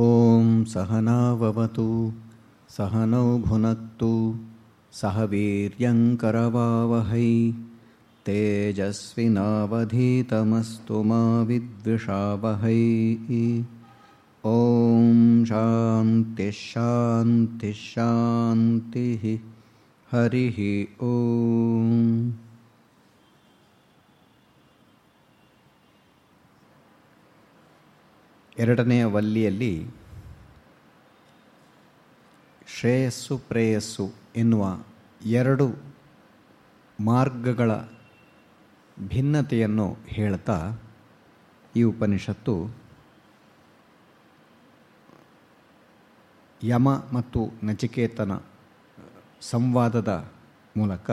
ॐ सहनाववतु सहनौ भुनक्तु सह वीर्यङ्करवावहै तेजस्विनावधीतमस्तु मा विद्विषावहै। ॐ शान्तिश्शान्तिश्शान्तिः हरिः ॐ ಎರಡನೆಯ ವಲ್ಲಿಯಲ್ಲಿ ಶ್ರೇಯಸ್ಸು ಪ್ರೇಯಸ್ಸು ಎನ್ನುವ ಎರಡು ಮಾರ್ಗಗಳ ಭಿನ್ನತೆಯನ್ನು ಹೇಳ್ತಾ ಈ ಉಪನಿಷತ್ತು ಯಮ ಮತ್ತು ನಚಿಕೇತನ ಸಂವಾದದ ಮೂಲಕ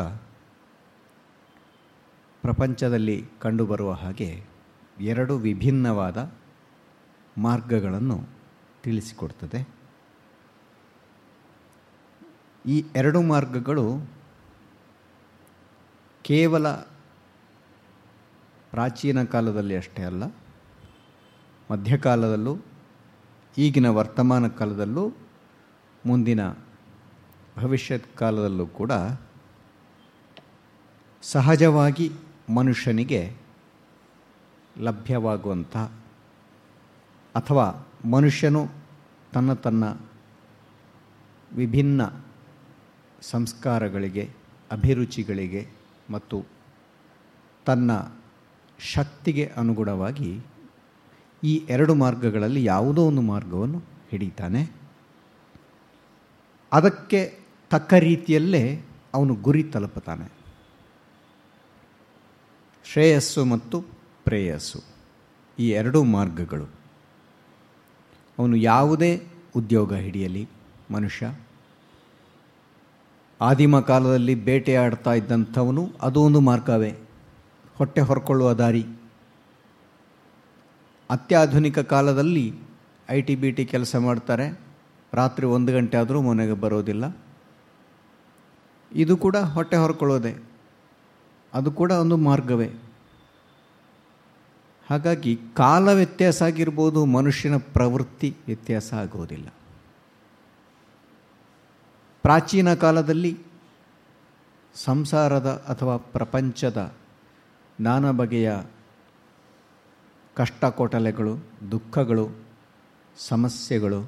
ಪ್ರಪಂಚದಲ್ಲಿ ಕಂಡುಬರುವ ಹಾಗೆ ಎರಡು ವಿಭಿನ್ನವಾದ ಮಾರ್ಗಗಳನ್ನು ತಿಳಿಸಿಕೊಡ್ತದೆ. ಈ ಎರಡು ಮಾರ್ಗಗಳು ಕೇವಲ ಪ್ರಾಚೀನ ಕಾಲದಲ್ಲಿ ಅಷ್ಟೇ ಅಲ್ಲ, ಮಧ್ಯಕಾಲದಲ್ಲೂ, ಈಗಿನ ವರ್ತಮಾನ ಕಾಲದಲ್ಲೂ, ಮುಂದಿನ ಭವಿಷ್ಯತ್ ಕಾಲದಲ್ಲೂ ಕೂಡ ಸಹಜವಾಗಿ ಮನುಷ್ಯನಿಗೆ ಲಭ್ಯವಾಗುವಂಥ ಅಥವಾ ಮನುಷ್ಯನು ತನ್ನ ತನ್ನ ವಿಭಿನ್ನ ಸಂಸ್ಕಾರಗಳಿಗೆ, ಅಭಿರುಚಿಗಳಿಗೆ ಮತ್ತು ತನ್ನ ಶಕ್ತಿಗೆ ಅನುಗುಣವಾಗಿ ಈ ಎರಡು ಮಾರ್ಗಗಳಲ್ಲಿ ಯಾವುದೋ ಒಂದು ಮಾರ್ಗವನ್ನು ಹಿಡಿತಾನೆ ಅದಕ್ಕೆ ತಕ್ಕ ರೀತಿಯಲ್ಲೇ ಅವನು ಗುರಿ ತಲುಪುತ್ತಾನೆ. ಶ್ರೇಯಸ್ಸು ಮತ್ತು ಪ್ರೇಯಸ್ಸು ಈ ಎರಡೂ ಮಾರ್ಗಗಳು. ಅವನು ಯಾವುದೇ ಉದ್ಯೋಗ ಹಿಡಿಯಲಿ, ಮನುಷ್ಯ. ಆದಿಮ ಕಾಲದಲ್ಲಿ ಬೇಟೆಯಾಡ್ತಾ ಇದ್ದಂಥವನು ಅದು ಒಂದು ಮಾರ್ಗವೇ. ಹೊಟ್ಟೆ ಹೊರ್ಕೊಳ್ಳುವ ದಾರಿ. ಅತ್ಯಾಧುನಿಕ ಕಾಲದಲ್ಲಿ ಐ ಟಿ ಬಿ ಟಿ ಕೆಲಸ ಮಾಡ್ತಾರೆ. ರಾತ್ರಿ ಒಂದು ಗಂಟೆ ಆದರೂ ಮನೆಗೆ ಬರೋದಿಲ್ಲ. ಇದು ಕೂಡ ಹೊಟ್ಟೆ ಹೊರ್ಕೊಳ್ಳೋದೆ. ಅದು ಕೂಡ ಒಂದು ಮಾರ್ಗವೇ. ಹಾಗಾಗಿ ಕಾಲ ವ್ಯತ್ಯಾಸ ಆಗಿರ್ಬೋದು, ಮನುಷ್ಯನ ಪ್ರವೃತ್ತಿ ವ್ಯತ್ಯಾಸ ಆಗೋದಿಲ್ಲ. ಪ್ರಾಚೀನ ಕಾಲದಲ್ಲಿ ಸಂಸಾರದ ಅಥವಾ ಪ್ರಪಂಚದ ನಾನಾ ಬಗೆಯ ಕಷ್ಟ ಕೊಟಲೆಗಳು ದುಃಖಗಳು, ಸಮಸ್ಯೆಗಳು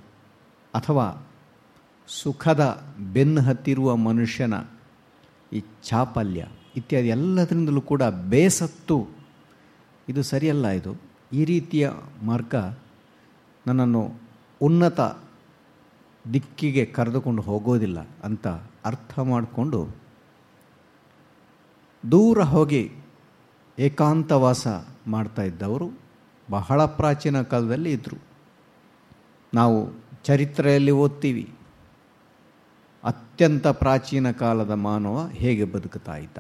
ಅಥವಾ ಸುಖದ ಬೆನ್ನು ಹತ್ತಿರುವ ಮನುಷ್ಯನ ಈ ಚಾಪಲ್ಯ ಇತ್ಯಾದಿ ಎಲ್ಲದರಿಂದಲೂ ಕೂಡ ಬೇಸತ್ತು ಇದು ಸರಿಯಲ್ಲ ಇದು. ಈ ರೀತಿಯ ಮಾರ್ಗ ನನ್ನನ್ನು ಉನ್ನತ ದಿಕ್ಕಿಗೆ ಕರೆದುಕೊಂಡು ಹೋಗೋದಿಲ್ಲ ಅಂತ ಅರ್ಥ ಮಾಡಿಕೊಂಡು ದೂರ ಹೋಗಿ ಏಕಾಂತವಾಸ ಮಾಡ್ತಾ ಇದ್ದವರು ಬಹಳ ಪ್ರಾಚೀನ ಕಾಲದಲ್ಲಿ ಇದ್ದರು ನಾವು ಚರಿತ್ರೆಯಲ್ಲಿ ಓದ್ತೀವಿ. ಅತ್ಯಂತ ಪ್ರಾಚೀನ ಕಾಲದ ಮಾನವ ಹೇಗೆ ಬದುಕುತ್ತಾ ಇದ್ದ?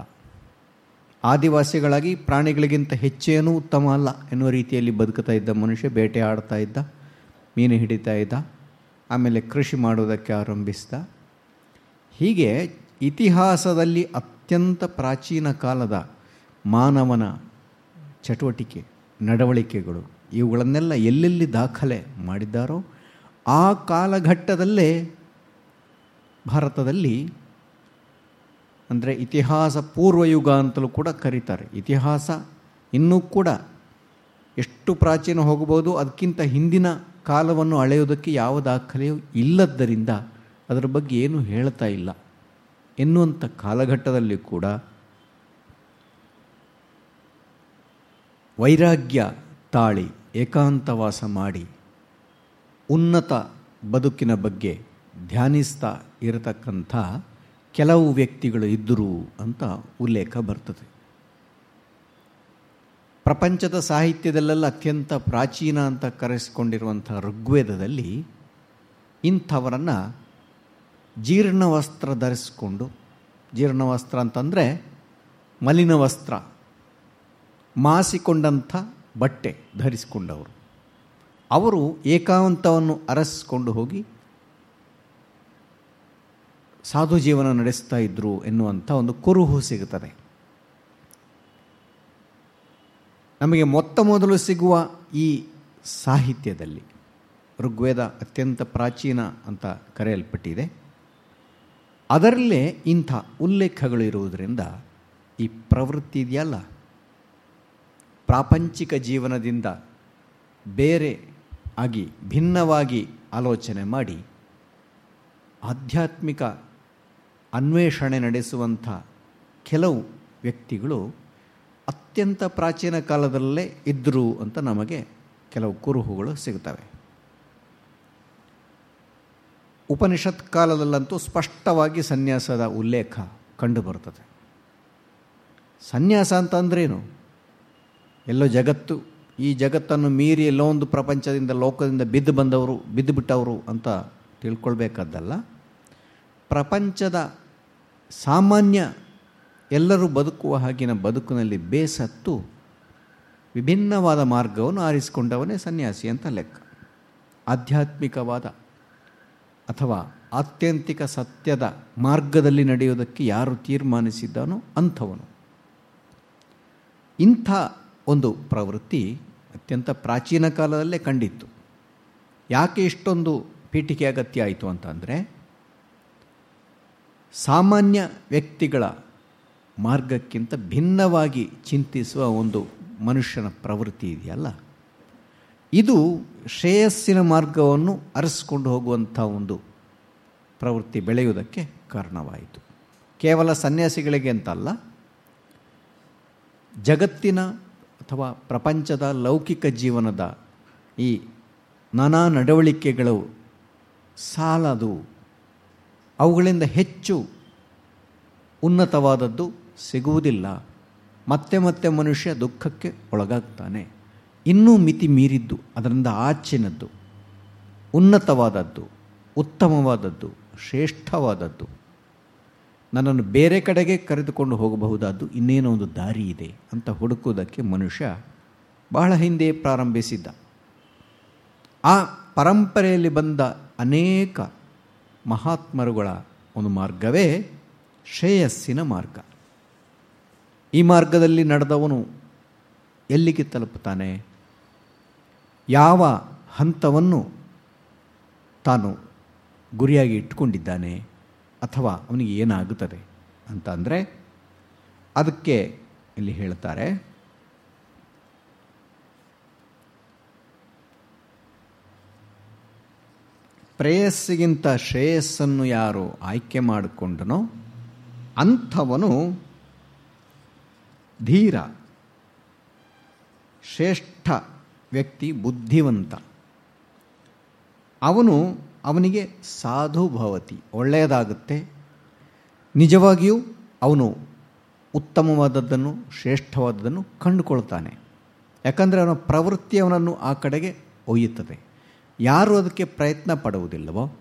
ಆದಿವಾಸಿಗಳಾಗಿ ಪ್ರಾಣಿಗಳಿಗಿಂತ ಹೆಚ್ಚೇನೂ ಉತ್ತಮ ಅಲ್ಲ ಎನ್ನುವ ರೀತಿಯಲ್ಲಿ ಬದುಕುತ್ತಾ ಇದ್ದ ಮನುಷ್ಯ, ಬೇಟೆ ಆಡ್ತಾ ಇದ್ದ, ಮೀನು ಹಿಡಿತಾ ಇದ್ದ, ಆಮೇಲೆ ಕೃಷಿ ಮಾಡೋದಕ್ಕೆ ಆರಂಭಿಸಿದ. ಹೀಗೆ ಇತಿಹಾಸದಲ್ಲಿ ಅತ್ಯಂತ ಪ್ರಾಚೀನ ಕಾಲದ ಮಾನವನ ಚಟುವಟಿಕೆ, ನಡವಳಿಕೆಗಳು ಇವುಗಳನ್ನೆಲ್ಲ ಎಲ್ಲೆಲ್ಲಿ ದಾಖಲೆ ಮಾಡಿದ್ದಾರೋ ಆ ಕಾಲಘಟ್ಟದಲ್ಲೇ ಭಾರತದಲ್ಲಿ ಅಂದರೆ ಇತಿಹಾಸ ಪೂರ್ವಯುಗ ಅಂತಲೂ ಕೂಡ ಕರೀತಾರೆ. ಇತಿಹಾಸ ಇನ್ನೂ ಕೂಡ ಎಷ್ಟು ಪ್ರಾಚೀನ ಹೋಗಬಹುದು, ಅದಕ್ಕಿಂತ ಹಿಂದಿನ ಕಾಲವನ್ನು ಅಳೆಯೋದಕ್ಕೆ ಯಾವ ದಾಖಲೆಯೂ ಇಲ್ಲದ್ದರಿಂದ ಅದರ ಬಗ್ಗೆ ಏನೂ ಹೇಳ್ತಾ ಇಲ್ಲ. ಎನ್ನುವಂಥ ಕಾಲಘಟ್ಟದಲ್ಲಿ ಕೂಡ ವೈರಾಗ್ಯ ತಾಳಿ ಏಕಾಂತವಾಸ ಮಾಡಿ ಉನ್ನತ ಬದುಕಿನ ಬಗ್ಗೆ ಧ್ಯಾನಿಸ್ತಾ ಇರತಕ್ಕಂಥ ಕೆಲವು ವ್ಯಕ್ತಿಗಳು ಇದ್ದರು ಅಂತ ಉಲ್ಲೇಖ ಬರ್ತದೆ. ಪ್ರಪಂಚದ ಸಾಹಿತ್ಯದಲ್ಲೆಲ್ಲ ಅತ್ಯಂತ ಪ್ರಾಚೀನ ಅಂತ ಕರೆಸಿಕೊಂಡಿರುವಂಥ ಋಗ್ವೇದದಲ್ಲಿ ಇಂಥವರನ್ನು ಜೀರ್ಣ ವಸ್ತ್ರ ಧರಿಸಿಕೊಂಡು, ಜೀರ್ಣ ವಸ್ತ್ರ ಅಂತಂದರೆ ಮಲಿನ ವಸ್ತ್ರ, ಮಾಸಿಕೊಂಡಂಥ ಬಟ್ಟೆ ಧರಿಸಿಕೊಂಡವರು. ಅವರು ಏಕಾಂತವನ್ನು ಅರಸಿಕೊಂಡು ಹೋಗಿ ಸಾಧು ಜೀವನ ನಡೆಸ್ತಾ ಇದ್ರು ಎನ್ನುವಂಥ ಒಂದು ಕುರುಹು ಸಿಗುತ್ತದೆ. ನಮಗೆ ಮೊತ್ತ ಮೊದಲು ಸಿಗುವ ಈ ಸಾಹಿತ್ಯದಲ್ಲಿ, ಋಗ್ವೇದ ಅತ್ಯಂತ ಪ್ರಾಚೀನ ಅಂತ ಕರೆಯಲ್ಪಟ್ಟಿದೆ. ಅದರಲ್ಲೇ ಇಂಥ ಉಲ್ಲೇಖಗಳು ಇರುವುದರಿಂದ ಈ ಪ್ರವೃತ್ತಿ ಇದೆಯಲ್ಲ? ಪ್ರಾಪಂಚಿಕ ಜೀವನದಿಂದ ಬೇರೆ ಆಗಿ, ಭಿನ್ನವಾಗಿ ಆಲೋಚನೆ ಮಾಡಿ, ಆಧ್ಯಾತ್ಮಿಕ ಅನ್ವೇಷಣೆ ನಡೆಸುವಂಥ ಕೆಲವು ವ್ಯಕ್ತಿಗಳು ಅತ್ಯಂತ ಪ್ರಾಚೀನ ಕಾಲದಲ್ಲೇ ಇದ್ದರು ಅಂತ ನಮಗೆ ಕೆಲವು ಕುರುಹುಗಳು ಸಿಗ್ತವೆ ಉಪನಿಷತ್ ಕಾಲದಲ್ಲಂತೂ ಸ್ಪಷ್ಟವಾಗಿ ಸನ್ಯಾಸದ ಉಲ್ಲೇಖ ಕಂಡುಬರುತ್ತದೆ. ಸನ್ಯಾಸ ಅಂತ ಅಂದ್ರೇನು? ಎಲ್ಲೋ ಜಗತ್ತು, ಈ ಜಗತ್ತನ್ನು ಮೀರಿ ಎಲ್ಲೋ ಒಂದು ಪ್ರಪಂಚದಿಂದ, ಲೋಕದಿಂದ ಬಿದ್ದು ಬಂದವರು ಬಿದ್ದು ಬಿಟ್ಟವರು ಅಂತ ತಿಳ್ಕೊಳ್ಬೇಕಾದ್ದಲ್ಲ. ಪ್ರಪಂಚದ ಸಾಮಾನ್ಯ ಎಲ್ಲರೂ ಬದುಕುವ ಹಾಗಿನ ಬದುಕಿನಲ್ಲಿ ಬೇಸತ್ತು ವಿಭಿನ್ನವಾದ ಮಾರ್ಗವನ್ನು ಆರಿಸಿಕೊಂಡವನೇ ಸನ್ಯಾಸಿ ಅಂತ ಲೆಕ್ಕ. ಆಧ್ಯಾತ್ಮಿಕವಾದ ಅಥವಾ ಆತ್ಯಂತಿಕ ಸತ್ಯದ ಮಾರ್ಗದಲ್ಲಿ ನಡೆಯುವುದಕ್ಕೆ ಯಾರು ತೀರ್ಮಾನಿಸಿದ್ದಾನೋ ಅಂಥವನು. ಇಂಥ ಒಂದು ಪ್ರವೃತ್ತಿ ಅತ್ಯಂತ ಪ್ರಾಚೀನ ಕಾಲದಲ್ಲೇ ಕಂಡಿತ್ತು. ಯಾಕೆ ಇಷ್ಟೊಂದು ಪೀಠಿಕೆ ಅಗತ್ಯ ಆಯಿತು ಅಂತಂದರೆ ಸಾಮಾನ್ಯ ವ್ಯಕ್ತಿಗಳ ಮಾರ್ಗಕ್ಕಿಂತ ಭಿನ್ನವಾಗಿ ಚಿಂತಿಸುವ ಒಂದು ಮನುಷ್ಯನ ಪ್ರವೃತ್ತಿ ಇದೆಯಲ್ಲ? ಇದು ಶ್ರೇಯಸ್ಸಿನ ಮಾರ್ಗವನ್ನು ಅರಸ್ಕೊಂಡು ಹೋಗುವಂಥ ಒಂದು ಪ್ರವೃತ್ತಿ ಬೆಳೆಯುವುದಕ್ಕೆ ಕಾರಣವಾಯಿತು. ಕೇವಲ ಸನ್ಯಾಸಿಗಳಿಗೆ ಅಂತಲ್ಲ, ಜಗತ್ತಿನ ಅಥವಾ ಪ್ರಪಂಚದ ಲೌಕಿಕ ಜೀವನದ ಈ ನಾನಾ ನಡವಳಿಕೆಗಳು ಸಾಲದು ಅವುಗಳಿಂದ ಹೆಚ್ಚು ಉನ್ನತವಾದದ್ದು ಸಿಗುವುದಿಲ್ಲ. ಮತ್ತೆ ಮತ್ತೆ ಮನುಷ್ಯ ದುಃಖಕ್ಕೆ ಒಳಗಾಗ್ತಾನೆ. ಇನ್ನೂ ಮಿತಿ ಮೀರಿದ್ದು, ಅದರಿಂದ ಆಚಿನದ್ದು, ಉನ್ನತವಾದದ್ದು, ಉತ್ತಮವಾದದ್ದು, ಶ್ರೇಷ್ಠವಾದದ್ದು. ನನ್ನನ್ನು ಬೇರೆ ಕಡೆಗೆ ಕರೆದುಕೊಂಡು ಹೋಗಬಹುದಾದ್ದು ಇನ್ನೇನೋ ಒಂದು ದಾರಿ ಇದೆ ಅಂತ ಹುಡುಕುವುದಕ್ಕೆ ಮನುಷ್ಯ ಬಹಳ ಹಿಂದೆ ಪ್ರಾರಂಭಿಸಿದ್ದ. ಆ ಪರಂಪರೆಯಲ್ಲಿ ಬಂದ ಅನೇಕ ಮಹಾತ್ಮರುಗಳ ಒಂದು ಮಾರ್ಗವೇ ಶ್ರೇಯಸ್ಸಿನ ಮಾರ್ಗ. ಈ ಮಾರ್ಗದಲ್ಲಿ ನಡೆದವನು ಎಲ್ಲಿಗೆ ತಲುಪುತ್ತಾನೆ? ಯಾವ ಹಂತವನ್ನು ತಾನು ಗುರಿಯಾಗಿ ಇಟ್ಟುಕೊಂಡಿದ್ದಾನೆ? ಅಥವಾ ಅವನಿಗೆ ಏನಾಗುತ್ತದೆ ಅಂತ ಅದಕ್ಕೆ ಇಲ್ಲಿ ಹೇಳ್ತಾರೆ ಪ್ರೇಯಸ್ಸಿಗಿಂತ ಶ್ರೇಯಸ್ಸನ್ನು ಯಾರು ಆಯ್ಕೆ ಮಾಡಿಕೊಂಡನೋ ಅಂಥವನು ಧೀರ, ಶ್ರೇಷ್ಠ ವ್ಯಕ್ತಿ, ಬುದ್ಧಿವಂತ. ಅವನು ಅವನಿಗೆ ಸಾಧು ಭವತಿ. ಒಳ್ಳೆಯದಾಗುತ್ತೆ. ನಿಜವಾಗಿಯೂ ಅವನು ಉತ್ತಮವಾದದ್ದನ್ನು, ಶ್ರೇಷ್ಠವಾದದ್ದನ್ನು ಕಂಡುಕೊಳ್ತಾನೆ. ಯಾಕಂದರೆ ಅವನ ಪ್ರವೃತ್ತಿ ಅವನನ್ನು ಆ ಕಡೆಗೆ ಒಯ್ಯುತ್ತದೆ. ಯಾರು ಅದಕ್ಕೆ ಪ್ರಯತ್ನ ಪಡುವುದಿಲ್ಲವೋ,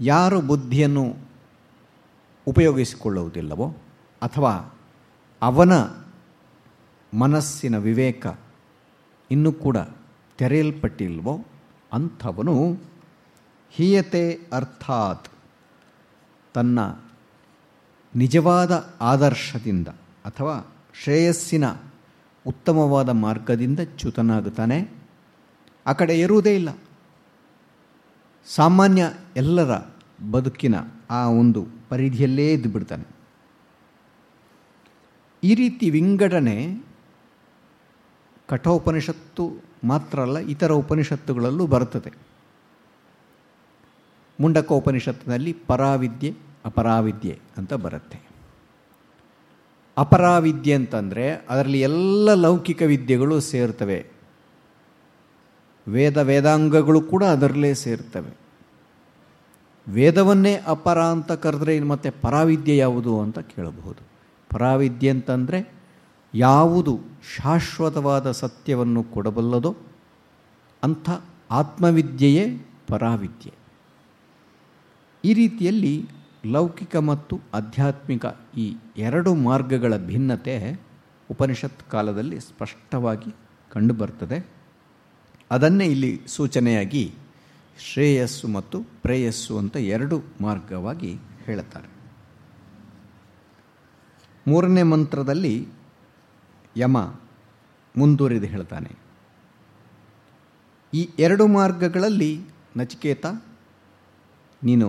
ಯಾರು ಬುದ್ಧಿಯನ್ನು ಉಪಯೋಗಿಸಿಕೊಳ್ಳುವುದಿಲ್ಲವೋ, ಅಥವಾ ಅವನ ಮನಸ್ಸಿನ ವಿವೇಕ ಇನ್ನೂ ಕೂಡ ತೆರೆಯಲ್ಪಟ್ಟಿಲ್ವೋ ಅಂಥವನು ಹೀಯತೆ ಅರ್ಥಾತ್ ತನ್ನ ನಿಜವಾದ ಆದರ್ಶದಿಂದ ಅಥವಾ ಶ್ರೇಯಸ್ಸಿನ ಉತ್ತಮವಾದ ಮಾರ್ಗದಿಂದ ಚ್ಯುತನಾಗುತ್ತಾನೆ. ಆ ಕಡೆ ಇರುವುದೇ ಇಲ್ಲ. ಸಾಮಾನ್ಯ ಎಲ್ಲರ ಬದುಕಿನ ಆ ಒಂದು ಪರಿಧಿಯಲ್ಲೇ ಇದ್ದುಬಿಡ್ತಾನೆ. ಈ ರೀತಿ ವಿಂಗಡಣೆ ಕಠೋಪನಿಷತ್ತು ಮಾತ್ರ ಅಲ್ಲ, ಇತರ ಉಪನಿಷತ್ತುಗಳಲ್ಲೂ ಬರುತ್ತದೆ. ಮುಂಡಕ ಉಪನಿಷತ್ತಿನಲ್ಲಿ ಪರಾವಿದ್ಯೆ, ಅಪರಾವಿದ್ಯೆ ಅಂತ ಬರುತ್ತೆ. ಅಪರಾವಿದ್ಯೆ ಅಂತಂದರೆ ಅದರಲ್ಲಿ ಎಲ್ಲ ಲೌಕಿಕ ವಿದ್ಯೆಗಳು ಸೇರ್ತವೆ. ವೇದ ವೇದಾಂಗಗಳು ಕೂಡ ಅದರಲ್ಲೇ ಸೇರ್ತವೆ. ವೇದವನ್ನೇ ಅಪರ ಅಂತ ಕರೆದ್ರೆ ಇನ್ನು ಮತ್ತೆ ಪರಾವಿದ್ಯೆ ಯಾವುದು ಅಂತ ಕೇಳಬಹುದು. ಪರಾವಿದ್ಯೆ ಅಂತಂದರೆ ಯಾವುದು ಶಾಶ್ವತವಾದ ಸತ್ಯವನ್ನು ಕೊಡಬಲ್ಲದೋ ಅಂಥ ಆತ್ಮವಿದ್ಯೆಯೇ ಪರಾವಿದ್ಯೆ. ಈ ರೀತಿಯಲ್ಲಿ ಲೌಕಿಕ ಮತ್ತು ಆಧ್ಯಾತ್ಮಿಕ ಈ ಎರಡು ಮಾರ್ಗಗಳ ಭಿನ್ನತೆ ಉಪನಿಷತ್ ಕಾಲದಲ್ಲಿ ಸ್ಪಷ್ಟವಾಗಿ ಕಂಡುಬರ್ತದೆ. ಅದನ್ನೇ ಇಲ್ಲಿ ಸೂಚನೆಯಾಗಿ ಶ್ರೇಯಸ್ಸು ಮತ್ತು ಪ್ರೇಯಸ್ಸು ಅಂತ ಎರಡು ಮಾರ್ಗವಾಗಿ ಹೇಳುತ್ತಾರೆ. ಮೂರನೇ ಮಂತ್ರದಲ್ಲಿ ಯಮ ಮುಂದುವರಿದು ಹೇಳ್ತಾನೆ ಈ ಎರಡು ಮಾರ್ಗಗಳಲ್ಲಿ ನಚಿಕೇತ, ನೀನು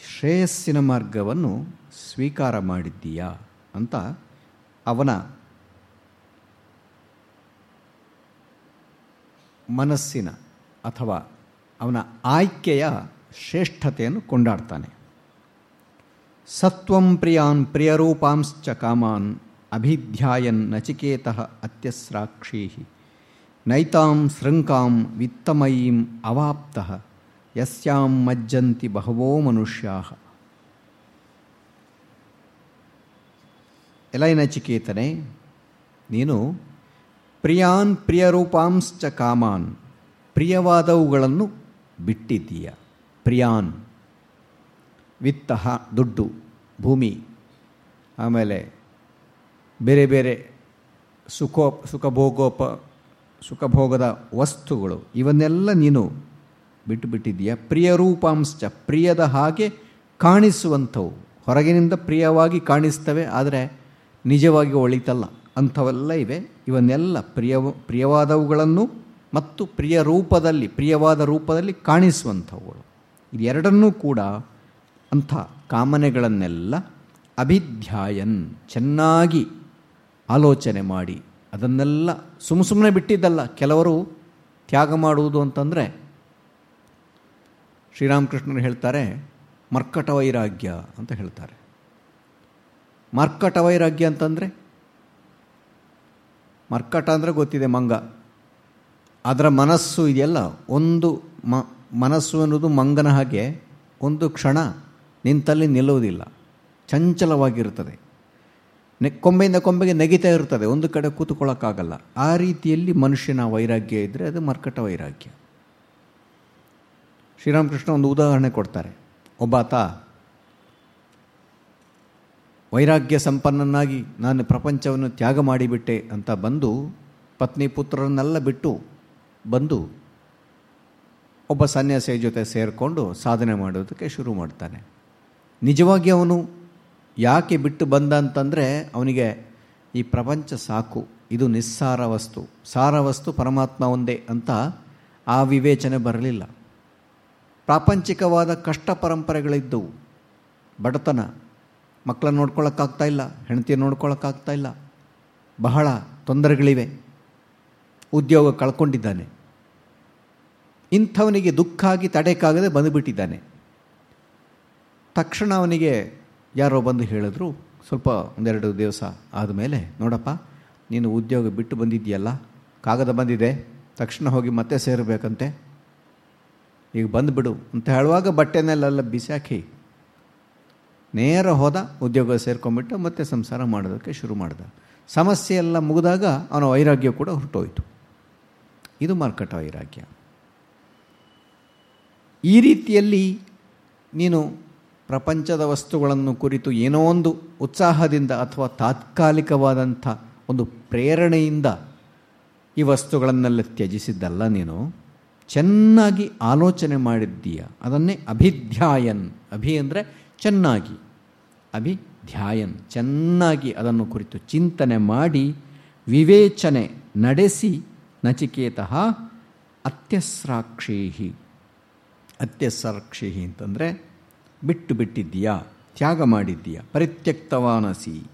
ಶ್ರೇಯಸ್ಸಿನ ಮಾರ್ಗವನ್ನು ಸ್ವೀಕಾರ ಮಾಡಿದ್ದೀಯಾ ಅಂತ ಅವನ ಮನಸ್ಸಿನ ಅಥವಾ ಅವನ ಆಯ್ಕೆಯ ಶ್ರೇಷ್ಠತೆಯನ್ನು ಕೊಂಡಾಡ್ತಾನೆ. ಸತ್ವಂ ಪ್ರಿಯಾನ್ ಪ್ರಿಯರೂಪಾಂಶ್ಚ ಕಾಮಾನ್ ಅಭಿಧ್ಯಾಯನ್ ನಚಿಕೇತ ಅತ್ಯಸ್ರಾಕ್ಷೀ ನೈತಾಂ ಶೃಂಕಾಂ ವಿತ್ತಮಯೀಂ ಅವಾಪ್ತ ಯಸ್ಯಾಂ ಮಜ್ಜಂತಿ ಬಹವೋ ಮನುಷ್ಯಾ. ಎಲೈ ನಚಿಕೇತನೆ, ನೀನು ಪ್ರಿಯಾನ್ ಪ್ರಿಯರೂಪಾಂಶ್ಚ ಕಾಮಾನ್, ಪ್ರಿಯವಾದವುಗಳನ್ನು ಬಿಟ್ಟಿದ್ದೀಯ. ಪ್ರಿಯಾನ್ ವಿತ್ತ ದುಡ್ಡು, ಭೂಮಿ, ಆಮೇಲೆ ಬೇರೆ ಬೇರೆ ಸುಖೋ, ಸುಖಭೋಗೋಪ, ಸುಖಭೋಗದ ವಸ್ತುಗಳು, ಇವನ್ನೆಲ್ಲ ನೀನು ಬಿಟ್ಟು ಬಿಟ್ಟಿದ್ದೀಯ. ಪ್ರಿಯರೂಪಾಂಶ್ಚ, ಪ್ರಿಯದ ಹಾಗೆ ಕಾಣಿಸುವಂಥವು. ಹೊರಗಿನಿಂದ ಪ್ರಿಯವಾಗಿ ಕಾಣಿಸ್ತವೆ, ಆದರೆ ನಿಜವಾಗಿ ಒಳಿತಲ್ಲ. ಅಂಥವೆಲ್ಲ ಇವೆ. ಇವನ್ನೆಲ್ಲ ಪ್ರಿಯ ಪ್ರಿಯವಾದವುಗಳನ್ನು ಮತ್ತು ಪ್ರಿಯ ರೂಪದಲ್ಲಿ, ಪ್ರಿಯವಾದ ರೂಪದಲ್ಲಿ ಕಾಣಿಸುವಂಥವುಗಳು. ಇದೆರಡನ್ನೂ ಕೂಡ ಅಂಥ ಕಾಮನೆಗಳನ್ನೆಲ್ಲ ಅಭಿಧ್ಯಾಯನ್ ಚೆನ್ನಾಗಿ ಆಲೋಚನೆ ಮಾಡಿ ಅದನ್ನೆಲ್ಲ ಸುಮ್ಮ ಸುಮ್ಮನೆ ಬಿಟ್ಟಿದ್ದಲ್ಲ. ಕೆಲವರು ತ್ಯಾಗ ಮಾಡುವುದು ಅಂತಂದರೆ ಶ್ರೀರಾಮಕೃಷ್ಣರು ಹೇಳ್ತಾರೆ ಮರ್ಕಟ ವೈರಾಗ್ಯ ಅಂತ ಹೇಳ್ತಾರೆ. ಮರ್ಕಟ ವೈರಾಗ್ಯ ಅಂತಂದರೆ ಮರ್ಕಟ ಅಂದರೆ ಗೊತ್ತಿದೆ ಮಂಗ. ಅದರ ಮನಸ್ಸು ಇದೆಯಲ್ಲ, ಒಂದು ಮ, ಮನಸ್ಸು ಅನ್ನೋದು ಮಂಗನ ಹಾಗೆ, ಒಂದು ಕ್ಷಣ ನಿಂತಲ್ಲಿ ನಿಲ್ಲುವುದಿಲ್ಲ. ಚಂಚಲವಾಗಿರುತ್ತದೆ. ನೆ, ಕೊಂಬೆಯಿಂದ ಕೊಂಬೆಗೆ ನೆಗಿತಾ ಇರ್ತದೆ ಒಂದು ಕಡೆ ಕೂತ್ಕೊಳ್ಳೋಕ್ಕಾಗಲ್ಲ. ಆ ರೀತಿಯಲ್ಲಿ ಮನುಷ್ಯನ ವೈರಾಗ್ಯ ಇದ್ದರೆ ಅದು ಮರ್ಕಟ ವೈರಾಗ್ಯ. ಶ್ರೀರಾಮಕೃಷ್ಣ ಒಂದು ಉದಾಹರಣೆ ಕೊಡ್ತಾರೆ. ಒಬ್ಬಾತ ವೈರಾಗ್ಯ ಸಂಪನ್ನನಾಗಿ ನಾನು ಪ್ರಪಂಚವನ್ನು ತ್ಯಾಗ ಮಾಡಿಬಿಟ್ಟೆ ಅಂತ ಬಂದು ಪತ್ನಿ ಪುತ್ರರನ್ನೆಲ್ಲ ಬಿಟ್ಟು ಬಂದು ಒಬ್ಬ ಸನ್ಯಾಸಿಯ ಜೊತೆ ಸೇರಿಕೊಂಡು ಸಾಧನೆ ಮಾಡೋದಕ್ಕೆ ಶುರು ಮಾಡ್ತಾನೆ. ನಿಜವಾಗಿ ಅವನು ಯಾಕೆ ಬಿಟ್ಟು ಬಂದ ಅಂತಂದರೆ ಅವನಿಗೆ ಈ ಪ್ರಪಂಚ ಸಾಕು, ಇದು ನಿಸ್ಸಾರ ವಸ್ತು, ಸಾರ ವಸ್ತು ಪರಮಾತ್ಮ ಒಂದೇ ಅಂತ ಆ ವಿವೇಚನೆ ಬರಲಿಲ್ಲ. ಪ್ರಾಪಂಚಿಕವಾದ ಕಷ್ಟ ಪರಂಪರೆಗಳಿದ್ದವು. ಬಡತನ ಮಕ್ಕಳನ್ನ ನೋಡ್ಕೊಳ್ಳೋಕ್ಕಾಗ್ತಾ ಇಲ್ಲ ಹೆಂಡತಿ ನೋಡ್ಕೊಳ್ಳೋಕ್ಕಾಗ್ತಾ ಇಲ್ಲ. ಬಹಳ ತೊಂದರೆಗಳಿವೆ. ಉದ್ಯೋಗ ಕಳ್ಕೊಂಡಿದ್ದಾನೆ. ಇಂಥವನಿಗೆ ದುಃಖ ಆಗಿ ಬಂದುಬಿಟ್ಟಿದ್ದಾನೆ. ತಕ್ಷಣ ಅವನಿಗೆ ಯಾರೋ ಬಂದು ಹೇಳಿದ್ರು, ಸ್ವಲ್ಪ ಒಂದೆರಡು ದಿವಸ ಆದಮೇಲೆ ನೋಡಪ್ಪ, ನೀನು ಉದ್ಯೋಗ ಬಿಟ್ಟು ಬಂದಿದ್ದೀಯಲ್ಲ, ಕಾಗದ ಬಂದಿದೆ, ತಕ್ಷಣ ಹೋಗಿ ಮತ್ತೆ ಸೇರಬೇಕಂತೆ. ಈಗ ಬಂದುಬಿಡು. ಅಂತ ಹೇಳುವಾಗ ಬಟ್ಟೆನೆಲ್ಲ ಬಿಸಾಕಿ ನೇರ ಹೋದ, ಉದ್ಯೋಗ ಸೇರ್ಕೊಂಡ್ಬಿಟ್ಟು ಮತ್ತೆ ಸಂಸಾರ ಮಾಡೋದಕ್ಕೆ ಶುರು ಮಾಡಿದ. ಸಮಸ್ಯೆ ಎಲ್ಲ ಮುಗಿದಾಗ ಅವನ ವೈರಾಗ್ಯ ಕೂಡ ಹೊರಟೋಯಿತು ಇದು ಮಾರ್ಕಟ ವೈರಾಗ್ಯ. ಈ ರೀತಿಯಲ್ಲಿ ನೀನು ಪ್ರಪಂಚದ ವಸ್ತುಗಳನ್ನು ಕುರಿತು ಏನೋ ಒಂದು ಉತ್ಸಾಹದಿಂದ ಅಥವಾ ತಾತ್ಕಾಲಿಕವಾದಂಥ ಒಂದು ಪ್ರೇರಣೆಯಿಂದ ಈ ವಸ್ತುಗಳನ್ನೆಲ್ಲ ತ್ಯಜಿಸಿದ್ದಲ್ಲ ನೀನು. ಚೆನ್ನಾಗಿ ಆಲೋಚನೆ ಮಾಡಿದ್ದೀಯ. ಅದನ್ನೇ ಅಭಿಧ್ಯಾಯನ್. ಅಭಿ ಅಂದರೆ ಚೆನ್ನಾಗಿ. ಅಭಿಧ್ಯಾಯನ್, ಚೆನ್ನಾಗಿ ಅದನ್ನು ಕುರಿತು ಚಿಂತನೆ ಮಾಡಿ, ವಿವೇಚನೆ ನಡೆಸಿ, ನಚಿಕೇತಃ ಅತ್ಯಸ್ರಾಕ್ಷೀಹಿ. ಅತ್ಯಸ್ರಾಕ್ಷಿ ಅಂತಂದರೆ ಬಿಟ್ಟು ಬಿಟ್ಟಿದ್ದೀಯಾ, ತ್ಯಾಗ ಮಾಡಿದ್ದೀಯಾ, ಪರಿತ್ಯಕ್ತವಾನಸಿ.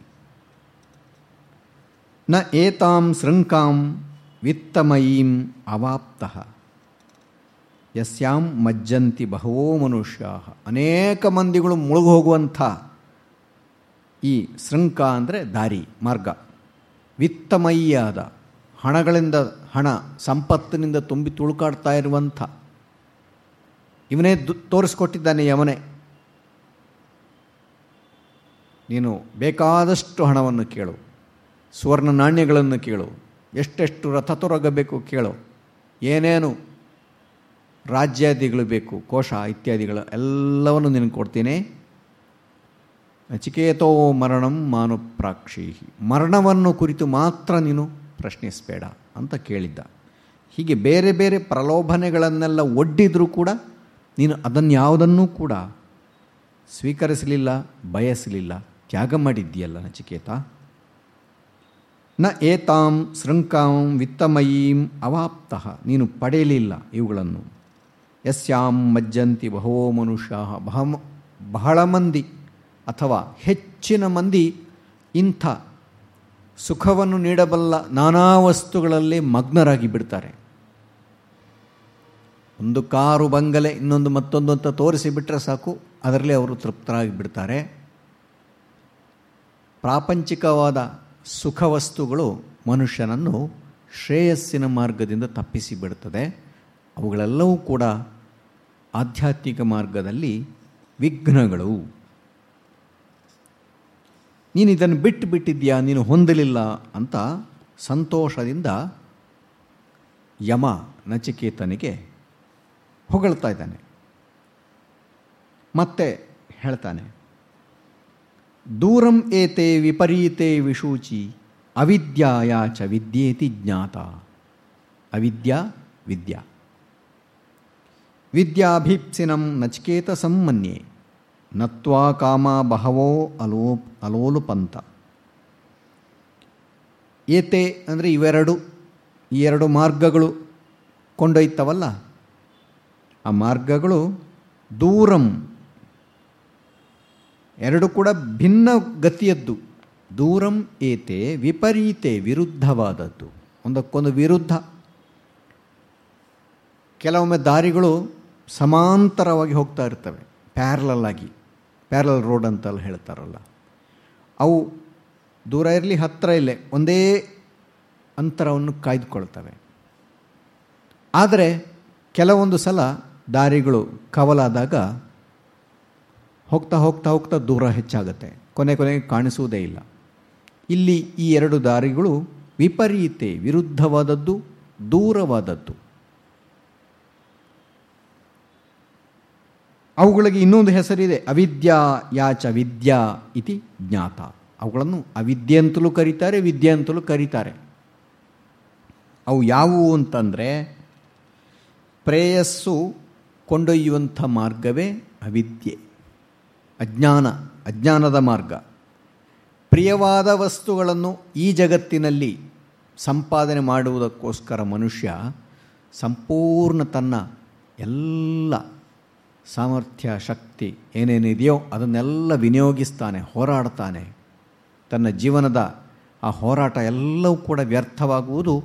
ನ ಏತಾಂ ಶೃಂಕಾಂ ವಿತ್ತಮಯೀಂ ಅವಾಪ್ತ. ಯಸ್ಯಾಂ ಮಜ್ಜಂತಿ ಬಹವೋ ಮನುಷ್ಯ. ಅನೇಕ ಮಂದಿಗಳು ಮುಳುಗು ಹೋಗುವಂಥ ಈ ಶೃಂಕ ಅಂದರೆ ದಾರಿ, ಮಾರ್ಗ. ವಿತ್ತಮಯ್ಯಾದ ಹಣಗಳಿಂದ, ಹಣ ಸಂಪತ್ತಿನಿಂದ ತುಂಬಿ ತುಳುಕಾಡ್ತಾ ಇರುವಂಥ. ಇವನೇ ದು, ತೋರಿಸ್ಕೊಟ್ಟಿದ್ದಾನೆ ಯವನೇ ನೀನು ಬೇಕಾದಷ್ಟು ಹಣವನ್ನು ಕೇಳು. ಸುವರ್ಣ ನಾಣ್ಯಗಳನ್ನು ಕೇಳು. ಎಷ್ಟೆಷ್ಟು ರಥ ತೊರಗಬೇಕು ಕೇಳು. ಏನೇನು ರಾಜ್ಯಾದಿಗಳು ಬೇಕು, ಕೋಶ ಇತ್ಯಾದಿಗಳು ಎಲ್ಲವನ್ನು ನಿನಗೆ ಕೊಡ್ತೀನಿ. ನಚಿಕೇತೋ ಮರಣಂ ಮಾನುಪ್ರಾಕ್ಷಿ ಮರಣವನ್ನು ಕುರಿತು ಮಾತ್ರ ನೀನು ಪ್ರಶ್ನಿಸಬೇಡ ಅಂತ ಕೇಳಿದ್ದ. ಹೀಗೆ ಬೇರೆ ಬೇರೆ ಪ್ರಲೋಭನೆಗಳನ್ನೆಲ್ಲ ಒಡ್ಡಿದರೂ ಕೂಡ ನೀನು ಅದನ್ನು ಯಾವುದನ್ನೂ ಕೂಡ ಸ್ವೀಕರಿಸಲಿಲ್ಲ, ಬಯಸಲಿಲ್ಲ, ತ್ಯಾಗ ಮಾಡಿದ್ದೀಯಲ್ಲ ನಚಿಕೇತ ನ ಏತಾಂ ಶೃಂಕಾಂ ವಿತ್ತಮಯೀಂ ಅವಾಪ್ತಃ, ನೀನು ಪಡೆಯಲಿಲ್ಲ ಇವುಗಳನ್ನು. ಯಸ್ಯಾಂ ಮಜ್ಜಂತಿ ಬಹವೋ ಮನುಷ್ಯ ಬಹ ಬಹಳ ಮಂದಿ ಅಥವಾ ಹೆಚ್ಚಿನ ಮಂದಿ ಇಂಥ ಸುಖವನ್ನು ನೀಡಬಲ್ಲ ನಾನಾ ವಸ್ತುಗಳಲ್ಲಿ ಮಗ್ನರಾಗಿ ಬಿಡ್ತಾರೆ. ಒಂದು ಕಾರು, ಬಂಗಲೆ, ಇನ್ನೊಂದು ಮತ್ತೊಂದು ಅಂತ ತೋರಿಸಿಬಿಟ್ರೆ ಸಾಕು, ಅದರಲ್ಲಿ ಅವರು ತೃಪ್ತರಾಗಿ ಬಿಡ್ತಾರೆ. ಪ್ರಾಪಂಚಿಕವಾದ ಸುಖ ವಸ್ತುಗಳು ಮನುಷ್ಯನನ್ನು ಶ್ರೇಯಸ್ಸಿನ ಮಾರ್ಗದಿಂದ ತಪ್ಪಿಸಿ ಬಿಡುತ್ತದೆ ಅವುಗಳೆಲ್ಲವೂ ಕೂಡ ಆಧ್ಯಾತ್ಮಿಕ ಮಾರ್ಗದಲ್ಲಿ ವಿಘ್ನಗಳು. ನೀನು ಇದನ್ನು ಬಿಟ್ಟು ಬಿಟ್ಟಿದ್ಯಾ? ನೀನು ಹೊಂದಲಿಲ್ಲ ಅಂತ ಸಂತೋಷದಿಂದ ಯಮ ನಚಿಕೇತನಿಗೆ ಹೊಗಳ್ತಾ ಇದ್ದಾನೆ. ಮತ್ತೆ ಹೇಳ್ತಾನೆ, ದೂರಂ ಏತೆ ವಿಪರೀತೆ ವಿಶೂಚಿ, ಅವಿದ್ಯಾಯ ಚ ವಿದ್ಯೇತಿ ಜ್ಞಾತ. ಅವಿದ್ಯಾ, ವಿದ್ಯಾ. ವಿದ್ಯಾಭೀಪ್ಸಿನಂ ನಚಿಕೇತ ಸಮ್ಮನ್ಯೆ ನತ್ವಾ ಕಾಮ ಬಹವೋ ಅಲೋ ಅಲೋಲುಪಂತ ಏತೆ ಅಂದರೆ ಇವೆರಡು, ಈ ಎರಡು ಮಾರ್ಗಗಳು ಕೊಂಡೊಯ್ತವಲ್ಲ? ಆ ಮಾರ್ಗಗಳು ದೂರಂ. ಎರಡು ಕೂಡ ಭಿನ್ನ ಗತಿಯದ್ದು. ದೂರಂ ಏತೆ ವಿಪರೀತೆ ವಿರುದ್ಧವಾದದ್ದು. ಒಂದಕ್ಕೊಂದು ವಿರುದ್ಧ. ಕೆಲವೊಮ್ಮೆ ದಾರಿಗಳು ಸಮಾಂತರವಾಗಿ ಹೋಗ್ತಾ ಇರ್ತವೆ ಪ್ಯಾರಲಲ್ ಪ್ಯಾರಲ್ ರೋಡ್ ಅಂತೆಲ್ಲ ಹೇಳ್ತಾರಲ್ಲ, ಅವು ದೂರ ಇರಲಿ ಹತ್ತಿರ ಇಲ್ಲೇ ಒಂದೇ ಅಂತರವನ್ನು ಕಾಯ್ದುಕೊಳ್ತವೆ. ಆದರೆ ಕೆಲವೊಂದು ಸಲ ದಾರಿಗಳು ಕವಲಾದಾಗ ಹೋಗ್ತಾ ಹೋಗ್ತಾ ಹೋಗ್ತಾ ದೂರ ಹೆಚ್ಚಾಗುತ್ತೆ, ಕೊನೆ ಕೊನೆಗೆ ಕಾಣಿಸುವುದೇ ಇಲ್ಲ. ಇಲ್ಲಿ ಈ ಎರಡು ದಾರಿಗಳು ವಿಪರೀತೆ ವಿರುದ್ಧವಾದದ್ದು, ದೂರವಾದದ್ದು. ಅವುಗಳಿಗೆ ಇನ್ನೊಂದು ಹೆಸರಿದೆ. ಅವಿದ್ಯಾ ಯಾಚ ವಿದ್ಯಾ ಇತಿ ಜ್ಞಾತ. ಅವುಗಳನ್ನು ಅವಿದ್ಯೆ ಅಂತಲೂ ಕರೀತಾರೆ, ವಿದ್ಯೆ ಅಂತಲೂ ಕರೀತಾರೆ. ಅವು ಯಾವುವು ಅಂತಂದರೆ, ಪ್ರೇಯಸ್ಸು ಕೊಂಡೊಯ್ಯುವಂಥ ಮಾರ್ಗವೇ ಅವಿದ್ಯೆ. ಅಜ್ಞಾನ, ಅಜ್ಞಾನದ ಮಾರ್ಗ. ಪ್ರಿಯವಾದ ವಸ್ತುಗಳನ್ನು ಈ ಜಗತ್ತಿನಲ್ಲಿ ಸಂಪಾದನೆ ಮಾಡುವುದಕ್ಕೋಸ್ಕರ ಮನುಷ್ಯ ಸಂಪೂರ್ಣ ತನ್ನ ಎಲ್ಲ ಸಾಮರ್ಥ್ಯ, ಶಕ್ತಿ ಏನೇನಿದೆಯೋ ಅದನ್ನೆಲ್ಲ ವಿನಿಯೋಗಿಸ್ತಾನೆ, ಹೋರಾಡ್ತಾನೆ. ತನ್ನ ಜೀವನದ ಆ ಹೋರಾಟ ಎಲ್ಲವೂ ಕೂಡ ವ್ಯರ್ಥವಾಗುವುದು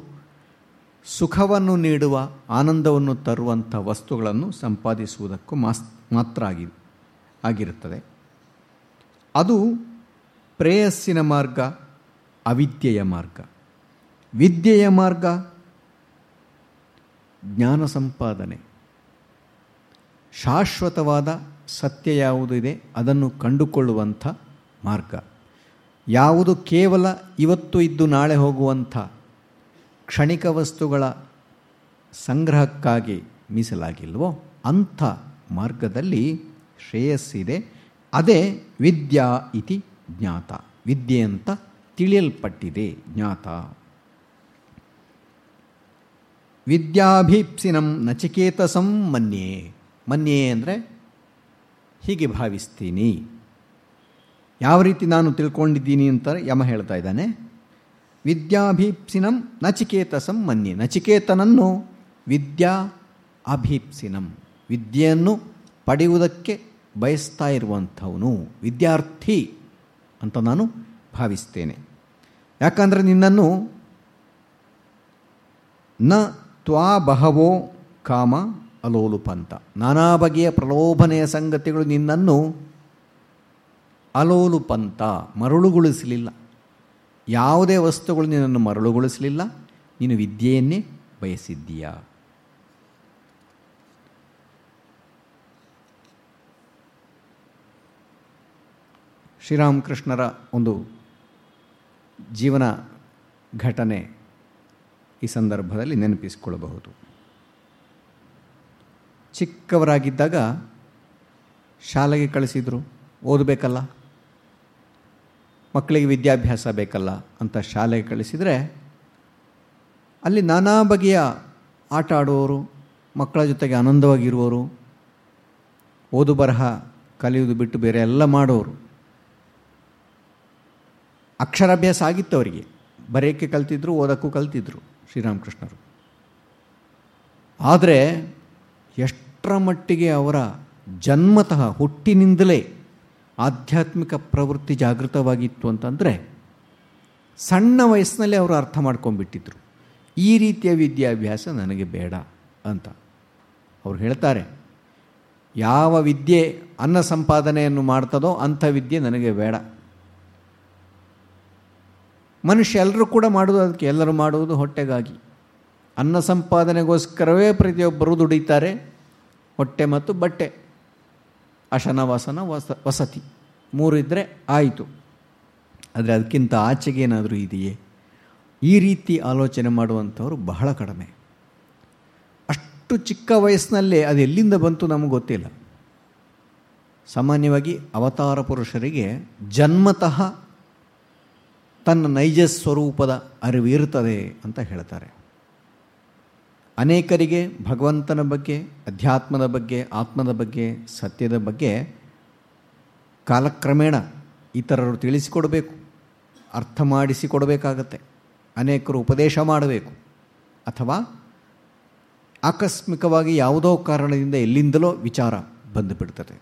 ಸುಖವನ್ನು ನೀಡುವ, ಆನಂದವನ್ನು ತರುವಂಥ ವಸ್ತುಗಳನ್ನು ಸಂಪಾದಿಸುವುದಕ್ಕೂ ಮಾಸ್, ಮಾತ್ರ ಆಗಿ, ಆಗಿರುತ್ತದೆ. ಅದು ಪ್ರೇಯಸ್ಸಿನ ಮಾರ್ಗ, ಅವಿದ್ಯೆಯ ಮಾರ್ಗ. ವಿದ್ಯೆಯ ಮಾರ್ಗ, ಜ್ಞಾನ ಸಂಪಾದನೆ. ಶಾಶ್ವತವಾದ ಸತ್ಯ ಯಾವುದಿದೆ ಅದನ್ನು ಕಂಡುಕೊಳ್ಳುವಂಥ ಮಾರ್ಗ. ಯಾವುದು ಕೇವಲ ಇವತ್ತು ಇದ್ದು ನಾಳೆ ಹೋಗುವಂಥ ಕ್ಷಣಿಕ ವಸ್ತುಗಳ ಸಂಗ್ರಹಕ್ಕಾಗಿ ಮೀಸಲಾಗಿಲ್ವೋ ಅಂಥ ಮಾರ್ಗದಲ್ಲಿ ಶ್ರೇಯಸ್ಸಿದೆ. ಅದೇ ವಿದ್ಯಾ ಇತಿ ಜ್ಞಾತ. ವಿದ್ಯೆ ಅಂತ ತಿಳಿಯಲ್ಪಟ್ಟಿದೆ ಜ್ಞಾತ. ವಿದ್ಯಾಭೀಪ್ಸಿನಂ ನಚಿಕೇತಸಂ ಮನ್ಯೆ. ಮನ್ಯೆ ಅಂದರೆ ಹೀಗೆ ಭಾವಿಸ್ತೀನಿ. ಯಾವ ರೀತಿ ನಾನು ತಿಳ್ಕೊಂಡಿದ್ದೀನಿ ಅಂತ ಯಮ ಹೇಳ್ತಾ ಇದ್ದಾನೆ. ವಿದ್ಯಾಭೀಪ್ಸಿನಂ ನಚಿಕೇತಸಂ ಮನ್ಯೆ. ನಚಿಕೇತನನ್ನು ವಿದ್ಯಾ ಅಭೀಪ್ಸಿನಂ. ವಿದ್ಯೆಯನ್ನು ಪಡೆಯುವುದಕ್ಕೆ ಬಯಸ್ತಾ ಇರುವಂಥವನು. ವಿದ್ಯಾರ್ಥಿ ಅಂತ ನಾನು ಭಾವಿಸ್ತೇನೆ. ಯಾಕಂದರೆ ನಿನ್ನನ್ನು ನ ತ್ವಾ ಬಹವೋ ಕಾಮ ಅಲೋಲುಪಂತ ನಾನಾ ಬಗೆಯ ಪ್ರಲೋಭನೆಯ ಸಂಗತಿಗಳು ನಿನ್ನನ್ನು ಅಲೋಲುಪಂತ ಮರಳುಗೊಳಿಸಲಿಲ್ಲ. ಯಾವುದೇ ವಸ್ತುಗಳು ನಿನ್ನನ್ನು ಮರಳುಗೊಳಿಸಲಿಲ್ಲ. ನೀನು ವಿದ್ಯೆಯನ್ನೇ ಬಯಸಿದ್ದೀಯಾ? ಶ್ರೀರಾಮಕೃಷ್ಣರ ಒಂದು ಜೀವನ ಘಟನೆ ಈ ಸಂದರ್ಭದಲ್ಲಿ ನೆನಪಿಸಿಕೊಳ್ಳಬಹುದು. ಚಿಕ್ಕವರಾಗಿದ್ದಾಗ ಶಾಲೆಗೆ ಕಳಿಸಿದರು, ಓದಬೇಕಲ್ಲ? ಮಕ್ಕಳಿಗೆ ವಿದ್ಯಾಭ್ಯಾಸ ಬೇಕಲ್ಲ ಅಂತ ಶಾಲೆಗೆ ಕಳಿಸಿದರೆ ಅಲ್ಲಿ ನಾನಾ ಬಗೆಯ ಆಟ ಆಡುವವರು, ಮಕ್ಕಳ ಜೊತೆಗೆ ಆನಂದವಾಗಿರುವವರು, ಓದು ಬರಹ ಕಲಿಯುವುದು ಬಿಟ್ಟು ಬೇರೆ ಎಲ್ಲ ಮಾಡೋರು ಅಕ್ಷರಾಭ್ಯಾಸ ಆಗಿತ್ತು ಅವರಿಗೆ. ಬರೆಯೋಕ್ಕೆ ಕಲ್ತಿದ್ರು, ಓದೋಕ್ಕೂ ಕಲ್ತಿದ್ರು ಶ್ರೀರಾಮಕೃಷ್ಣರು. ಆದರೆ ಎಷ್ಟು ಅಷ್ಟರ ಮಟ್ಟಿಗೆ ಅವರ ಜನ್ಮತಃ ಹುಟ್ಟಿನಿಂದಲೇ ಆಧ್ಯಾತ್ಮಿಕ ಪ್ರವೃತ್ತಿ ಜಾಗೃತವಾಗಿತ್ತು ಅಂತಂದರೆ ಸಣ್ಣ ವಯಸ್ಸಿನಲ್ಲೇ ಅವರು ಅರ್ಥ ಮಾಡ್ಕೊಂಡ್ಬಿಟ್ಟಿದ್ರು. ಈ ರೀತಿಯ ವಿದ್ಯಾಭ್ಯಾಸ ನನಗೆ ಬೇಡ ಅಂತ. ಅವ್ರು ಹೇಳ್ತಾರೆ, ಯಾವ ವಿದ್ಯೆ ಅನ್ನ ಸಂಪಾದನೆಯನ್ನು ಮಾಡ್ತದೋ ಅಂಥ ವಿದ್ಯೆ ನನಗೆ ಬೇಡ. ಮನುಷ್ಯ ಎಲ್ಲರೂ ಕೂಡ ಮಾಡುವುದು ಅದಕ್ಕೆ ಎಲ್ಲರೂ ಮಾಡುವುದು ಹೊಟ್ಟೆಗಾಗಿ. ಅನ್ನ ಸಂಪಾದನೆಗೋಸ್ಕರವೇ ಪ್ರತಿಯೊಬ್ಬರು ದುಡಿತಾರೆ ಹೊಟ್ಟೆ ಮತ್ತು ಬಟ್ಟೆ. ಅಶನ ವಸನ ವಸ, ವಸತಿ. ಮೂರು ಇದ್ದರೆ ಆಯಿತು. ಆದರೆ ಅದಕ್ಕಿಂತ ಆಚೆಗೆ ಏನಾದರೂ ಇದೆಯೇ? ಈ ರೀತಿ ಆಲೋಚನೆ ಮಾಡುವಂಥವ್ರು ಬಹಳ ಕಡಿಮೆ. ಅಷ್ಟು ಚಿಕ್ಕ ವಯಸ್ಸಿನಲ್ಲೇ ಅದು ಎಲ್ಲಿಂದ ಬಂತು ನಮಗೆ ಗೊತ್ತಿಲ್ಲ. ಸಾಮಾನ್ಯವಾಗಿ ಅವತಾರ ಪುರುಷರಿಗೆ ಜನ್ಮತಃ ತನ್ನ ನೈಜ ಸ್ವರೂಪದ ಅರಿವು ಇರುತ್ತದೆ ಅಂತ ಹೇಳ್ತಾರೆ. ಅನೇಕರಿಗೆ ಭಗವಂತನ ಬಗ್ಗೆ, ಅಧ್ಯಾತ್ಮದ ಬಗ್ಗೆ, ಆತ್ಮದ ಬಗ್ಗೆ, ಸತ್ಯದ ಬಗ್ಗೆ ಕಾಲಕ್ರಮೇಣ ಇತರರು ತಿಳಿಸಿಕೊಡಬೇಕು, ಅರ್ಥ ಮಾಡಿಸಿಕೊಡಬೇಕಾಗತ್ತೆ, ಅನೇಕರು ಉಪದೇಶ ಮಾಡಬೇಕು, ಅಥವಾ ಆಕಸ್ಮಿಕವಾಗಿ ಯಾವುದೋ ಕಾರಣದಿಂದ ಎಲ್ಲಿಂದಲೋ ವಿಚಾರ ಬಂದುಬಿಡ್ತದೆ,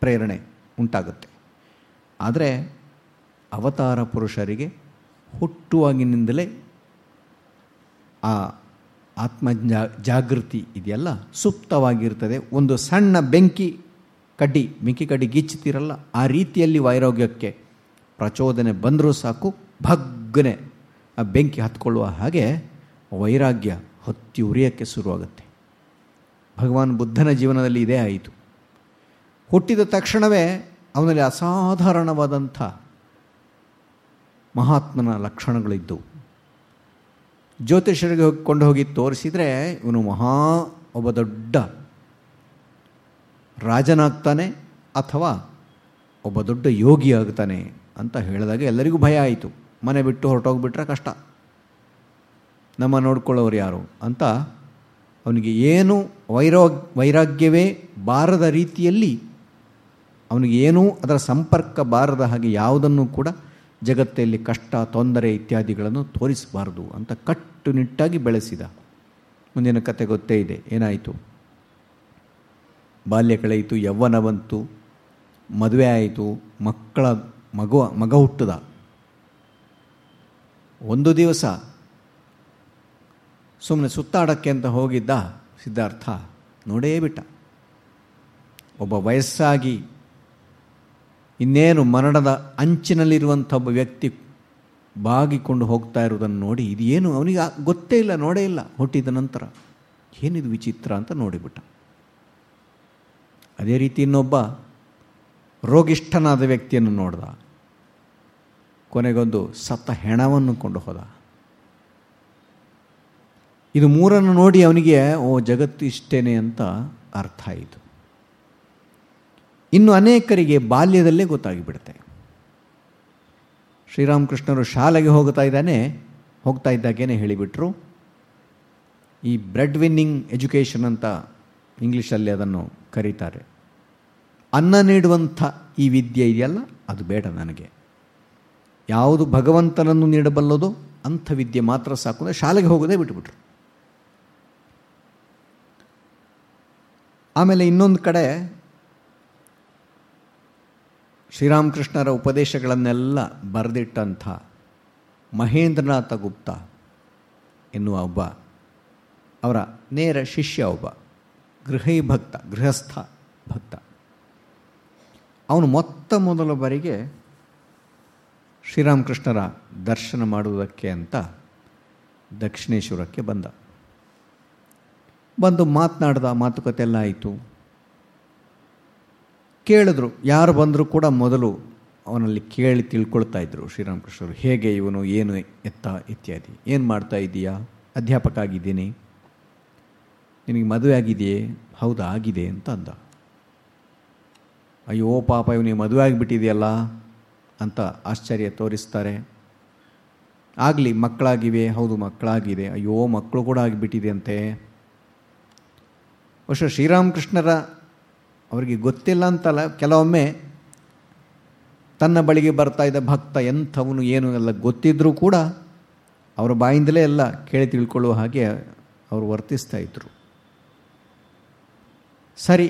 ಪ್ರೇರಣೆ ಉಂಟಾಗುತ್ತೆ. ಆದರೆ ಅವತಾರ ಪುರುಷರಿಗೆ ಹುಟ್ಟುವಾಗಿನಿಂದಲೇ ಆ ಆತ್ಮ ಜಾಗೃತಿ ಇದೆಯಲ್ಲ, ಸುಪ್ತವಾಗಿರ್ತದೆ. ಒಂದು ಸಣ್ಣ ಬೆಂಕಿ ಕಡ್ಡಿ ಬೆಂಕಿ ಕಡ್ಡಿ ಗಿಚ್ಚುತ್ತೀರಲ್ಲ ಆ ರೀತಿಯಲ್ಲಿ ವೈರೋಗ್ಯಕ್ಕೆ ಪ್ರಚೋದನೆ ಬಂದರೂ ಸಾಕು ಭಗ್ಗನೆ ಆ ಬೆಂಕಿ ಹತ್ಕೊಳ್ಳುವ ಹಾಗೆ ವೈರಾಗ್ಯ ಹೊತ್ತಿ ಉರಿಯೋಕ್ಕೆ ಶುರುವಾಗುತ್ತೆ. ಭಗವಾನ್ ಬುದ್ಧನ ಜೀವನದಲ್ಲಿ ಇದೇ ಆಯಿತು. ಹುಟ್ಟಿದ ತಕ್ಷಣವೇ ಅವನಲ್ಲಿ ಅಸಾಧಾರಣವಾದಂಥ ಮಹಾತ್ಮನ ಲಕ್ಷಣಗಳಿದ್ದವು. ಜ್ಯೋತಿಷರಿಗೆ ಕೊಂಡು ಹೋಗಿ ತೋರಿಸಿದರೆ ಇವನು ಮಹಾ ಒಬ್ಬ ದೊಡ್ಡ ರಾಜನಾಗ್ತಾನೆ ಅಥವಾ ಒಬ್ಬ ದೊಡ್ಡ ಯೋಗಿ ಆಗ್ತಾನೆ ಅಂತ ಹೇಳಿದಾಗ ಎಲ್ಲರಿಗೂ ಭಯ ಆಯಿತು. ಮನೆ ಬಿಟ್ಟು ಹೊರಟೋಗ್ಬಿಟ್ರೆ ಕಷ್ಟ. ನಮ್ಮ ನೋಡ್ಕೊಳ್ಳೋರು ಯಾರು ಅಂತ ಅವನಿಗೆ ಏನು ವೈರೋ ವೈರಾಗ್ಯವೇ ಬಾರದ ರೀತಿಯಲ್ಲಿ ಅವನಿಗೆ ಏನೂ ಅದರ ಸಂಪರ್ಕ ಬಾರದ ಹಾಗೆ ಯಾವುದನ್ನು ಕೂಡ ಜಗತ್ತಲ್ಲಿ ಕಷ್ಟ, ತೊಂದರೆ ಇತ್ಯಾದಿಗಳನ್ನು ತೋರಿಸಬಾರ್ದು ಅಂತ ಕಟ್ಟುನಿಟ್ಟಾಗಿ ಬೆಳೆಸಿದ. ಮುಂದಿನ ಕತೆ ಗೊತ್ತೇ ಇದೆ, ಏನಾಯಿತು? ಬಾಲ್ಯ ಕಳೆಯಿತು ಯೌವನ ಬಂತು ಮದುವೆ ಆಯಿತು, ಮಕ್ಕಳ, ಮಗು, ಮಗ ಹುಟ್ಟದ. ಒಂದು ದಿವಸ ಸುಮ್ಮನೆ ಸುತ್ತಾಡೋಕ್ಕೆ ಅಂತ ಹೋಗಿದ್ದ ಸಿದ್ಧಾರ್ಥ, ನೋಡೇ ಬಿಟ್ಟ. ಒಬ್ಬ ವಯಸ್ಸಾಗಿ ಇನ್ನೇನು ಮರಣದ ಅಂಚಿನಲ್ಲಿರುವಂಥ ಒಬ್ಬ ವ್ಯಕ್ತಿ ಬಾಗಿಕೊಂಡು ಹೋಗ್ತಾ ಇರುವುದನ್ನು ನೋಡಿ ಇದೇನು ಅವನಿಗೆ ಗೊತ್ತೇ ಇಲ್ಲ, ನೋಡೇ ಇಲ್ಲ. ಹುಟ್ಟಿದ ನಂತರ ಏನಿದು ವಿಚಿತ್ರ ಅಂತ ನೋಡಿಬಿಟ್ಟ. ಅದೇ ರೀತಿ ಇನ್ನೊಬ್ಬ ರೋಗಿಷ್ಠನಾದ ವ್ಯಕ್ತಿಯನ್ನು ನೋಡ್ದ. ಕೊನೆಗೊಂದು ಸತ್ತ ಹೆಣವನ್ನು ಕೊಂಡು ಹೋದ. ಇದು ಮೂರನ್ನು ನೋಡಿ ಅವನಿಗೆ, ಓ ಜಗತ್ತು ಇಷ್ಟೇನೆ ಅಂತ ಅರ್ಥ ಆಯಿತು. ಇನ್ನು ಅನೇಕರಿಗೆ ಬಾಲ್ಯದಲ್ಲೇ ಗೊತ್ತಾಗಿಬಿಡುತ್ತೆ. ಶ್ರೀರಾಮಕೃಷ್ಣರು ಶಾಲೆಗೆ ಹೋಗ್ತಾ ಇದ್ದಾನೆ, ಹೋಗ್ತಾ ಇದ್ದಾಗೇನೆ ಹೇಳಿಬಿಟ್ರು. ಈ ಬ್ರೆಡ್ ವಿನ್ನಿಂಗ್ ಎಜುಕೇಷನ್ ಅಂತ ಇಂಗ್ಲೀಷಲ್ಲಿ ಅದನ್ನು ಕರೀತಾರೆ. ಅನ್ನ ನೀಡುವಂಥ ಈ ವಿದ್ಯೆ ಇದೆಯಲ್ಲ, ಅದು ಬೇಡ ನನಗೆ. ಯಾವುದು ಭಗವಂತನನ್ನು ನೀಡಬಲ್ಲದು ಅಂಥ ವಿದ್ಯೆ ಮಾತ್ರ ಸಾಕು ಶಾಲೆಗೆ ಹೋಗೋದೇ ಬಿಟ್ಟುಬಿಟ್ರು ಆಮೇಲೆ ಇನ್ನೊಂದು ಕಡೆ ಶ್ರೀರಾಮಕೃಷ್ಣರ ಉಪದೇಶಗಳನ್ನೆಲ್ಲ ಬರೆದಿಟ್ಟಂಥ ಮಹೇಂದ್ರನಾಥ ಗುಪ್ತ ಎನ್ನುವ ಒಬ್ಬ, ಅವರ ನೇರ ಶಿಷ್ಯ ಒಬ್ಬ, ಗೃಹೈ ಭಕ್ತ, ಗೃಹಸ್ಥ ಭಕ್ತ. ಅವನು ಮೊತ್ತ ಮೊದಲ ಬಾರಿಗೆ ಶ್ರೀರಾಮಕೃಷ್ಣರ ದರ್ಶನ ಮಾಡುವುದಕ್ಕೆ ಅಂತ ದಕ್ಷಿಣೇಶ್ವರಕ್ಕೆ ಬಂದ. ಬಂದು ಮಾತನಾಡ್ದ ಮಾತುಕತೆ ಎಲ್ಲ ಆಯಿತು. ಕೇಳಿದ್ರು. ಯಾರು ಬಂದರೂ ಕೂಡ ಮೊದಲು ಅವನಲ್ಲಿ ಕೇಳಿ ತಿಳ್ಕೊಳ್ತಾ ಇದ್ರು ಶ್ರೀರಾಮಕೃಷ್ಣರು ಹೇಗೆ ಇವನು, ಏನು ಎತ್ತ ಇತ್ಯಾದಿ, ಏನು ಮಾಡ್ತಾ ಇದ್ದೀಯಾ ಅಧ್ಯಾಪಕ ಆಗಿದ್ದೀನಿ. ನಿನಗೆ ಮದುವೆ ಆಗಿದೆಯೇ? ಹೌದಾ, ಆಗಿದೆ, ಅಂತ ಅಂದ. ಅಯ್ಯೋ, ಪಾಪ, ಇವನಿಗೆ ಮದುವೆ ಆಗಿಬಿಟ್ಟಿದೆಯಲ್ಲ, ಅಂತ ಆಶ್ಚರ್ಯ ತೋರಿಸ್ತಾರೆ. ಆಗಲಿ, ಮಕ್ಕಳಾಗಿವೆ. ಹೌದು, ಮಕ್ಕಳಾಗಿದೆ. ಅಯ್ಯೋ, ಮಕ್ಕಳು ಕೂಡ ಆಗಿಬಿಟ್ಟಿದೆಯಂತೆ ವರ್ಷ ಶ್ರೀರಾಮಕೃಷ್ಣರ ಅವರಿಗೆ ಗೊತ್ತಿಲ್ಲ ಅಂತಲ್ಲ, ಕೆಲವೊಮ್ಮೆ ತನ್ನ ಬಳಿಗೆ ಬರ್ತಾ ಇದ್ದ ಭಕ್ತ ಎಂಥವನು ಏನು ಎಲ್ಲ ಗೊತ್ತಿದ್ದರೂ ಕೂಡ ಅವರ ಬಾಯಿಂದಲೇ ಎಲ್ಲ ಕೇಳಿ ತಿಳ್ಕೊಳ್ಳುವ ಹಾಗೆ ಅವರು ವರ್ತಿಸ್ತಾ ಇದ್ದರು ಸರಿ,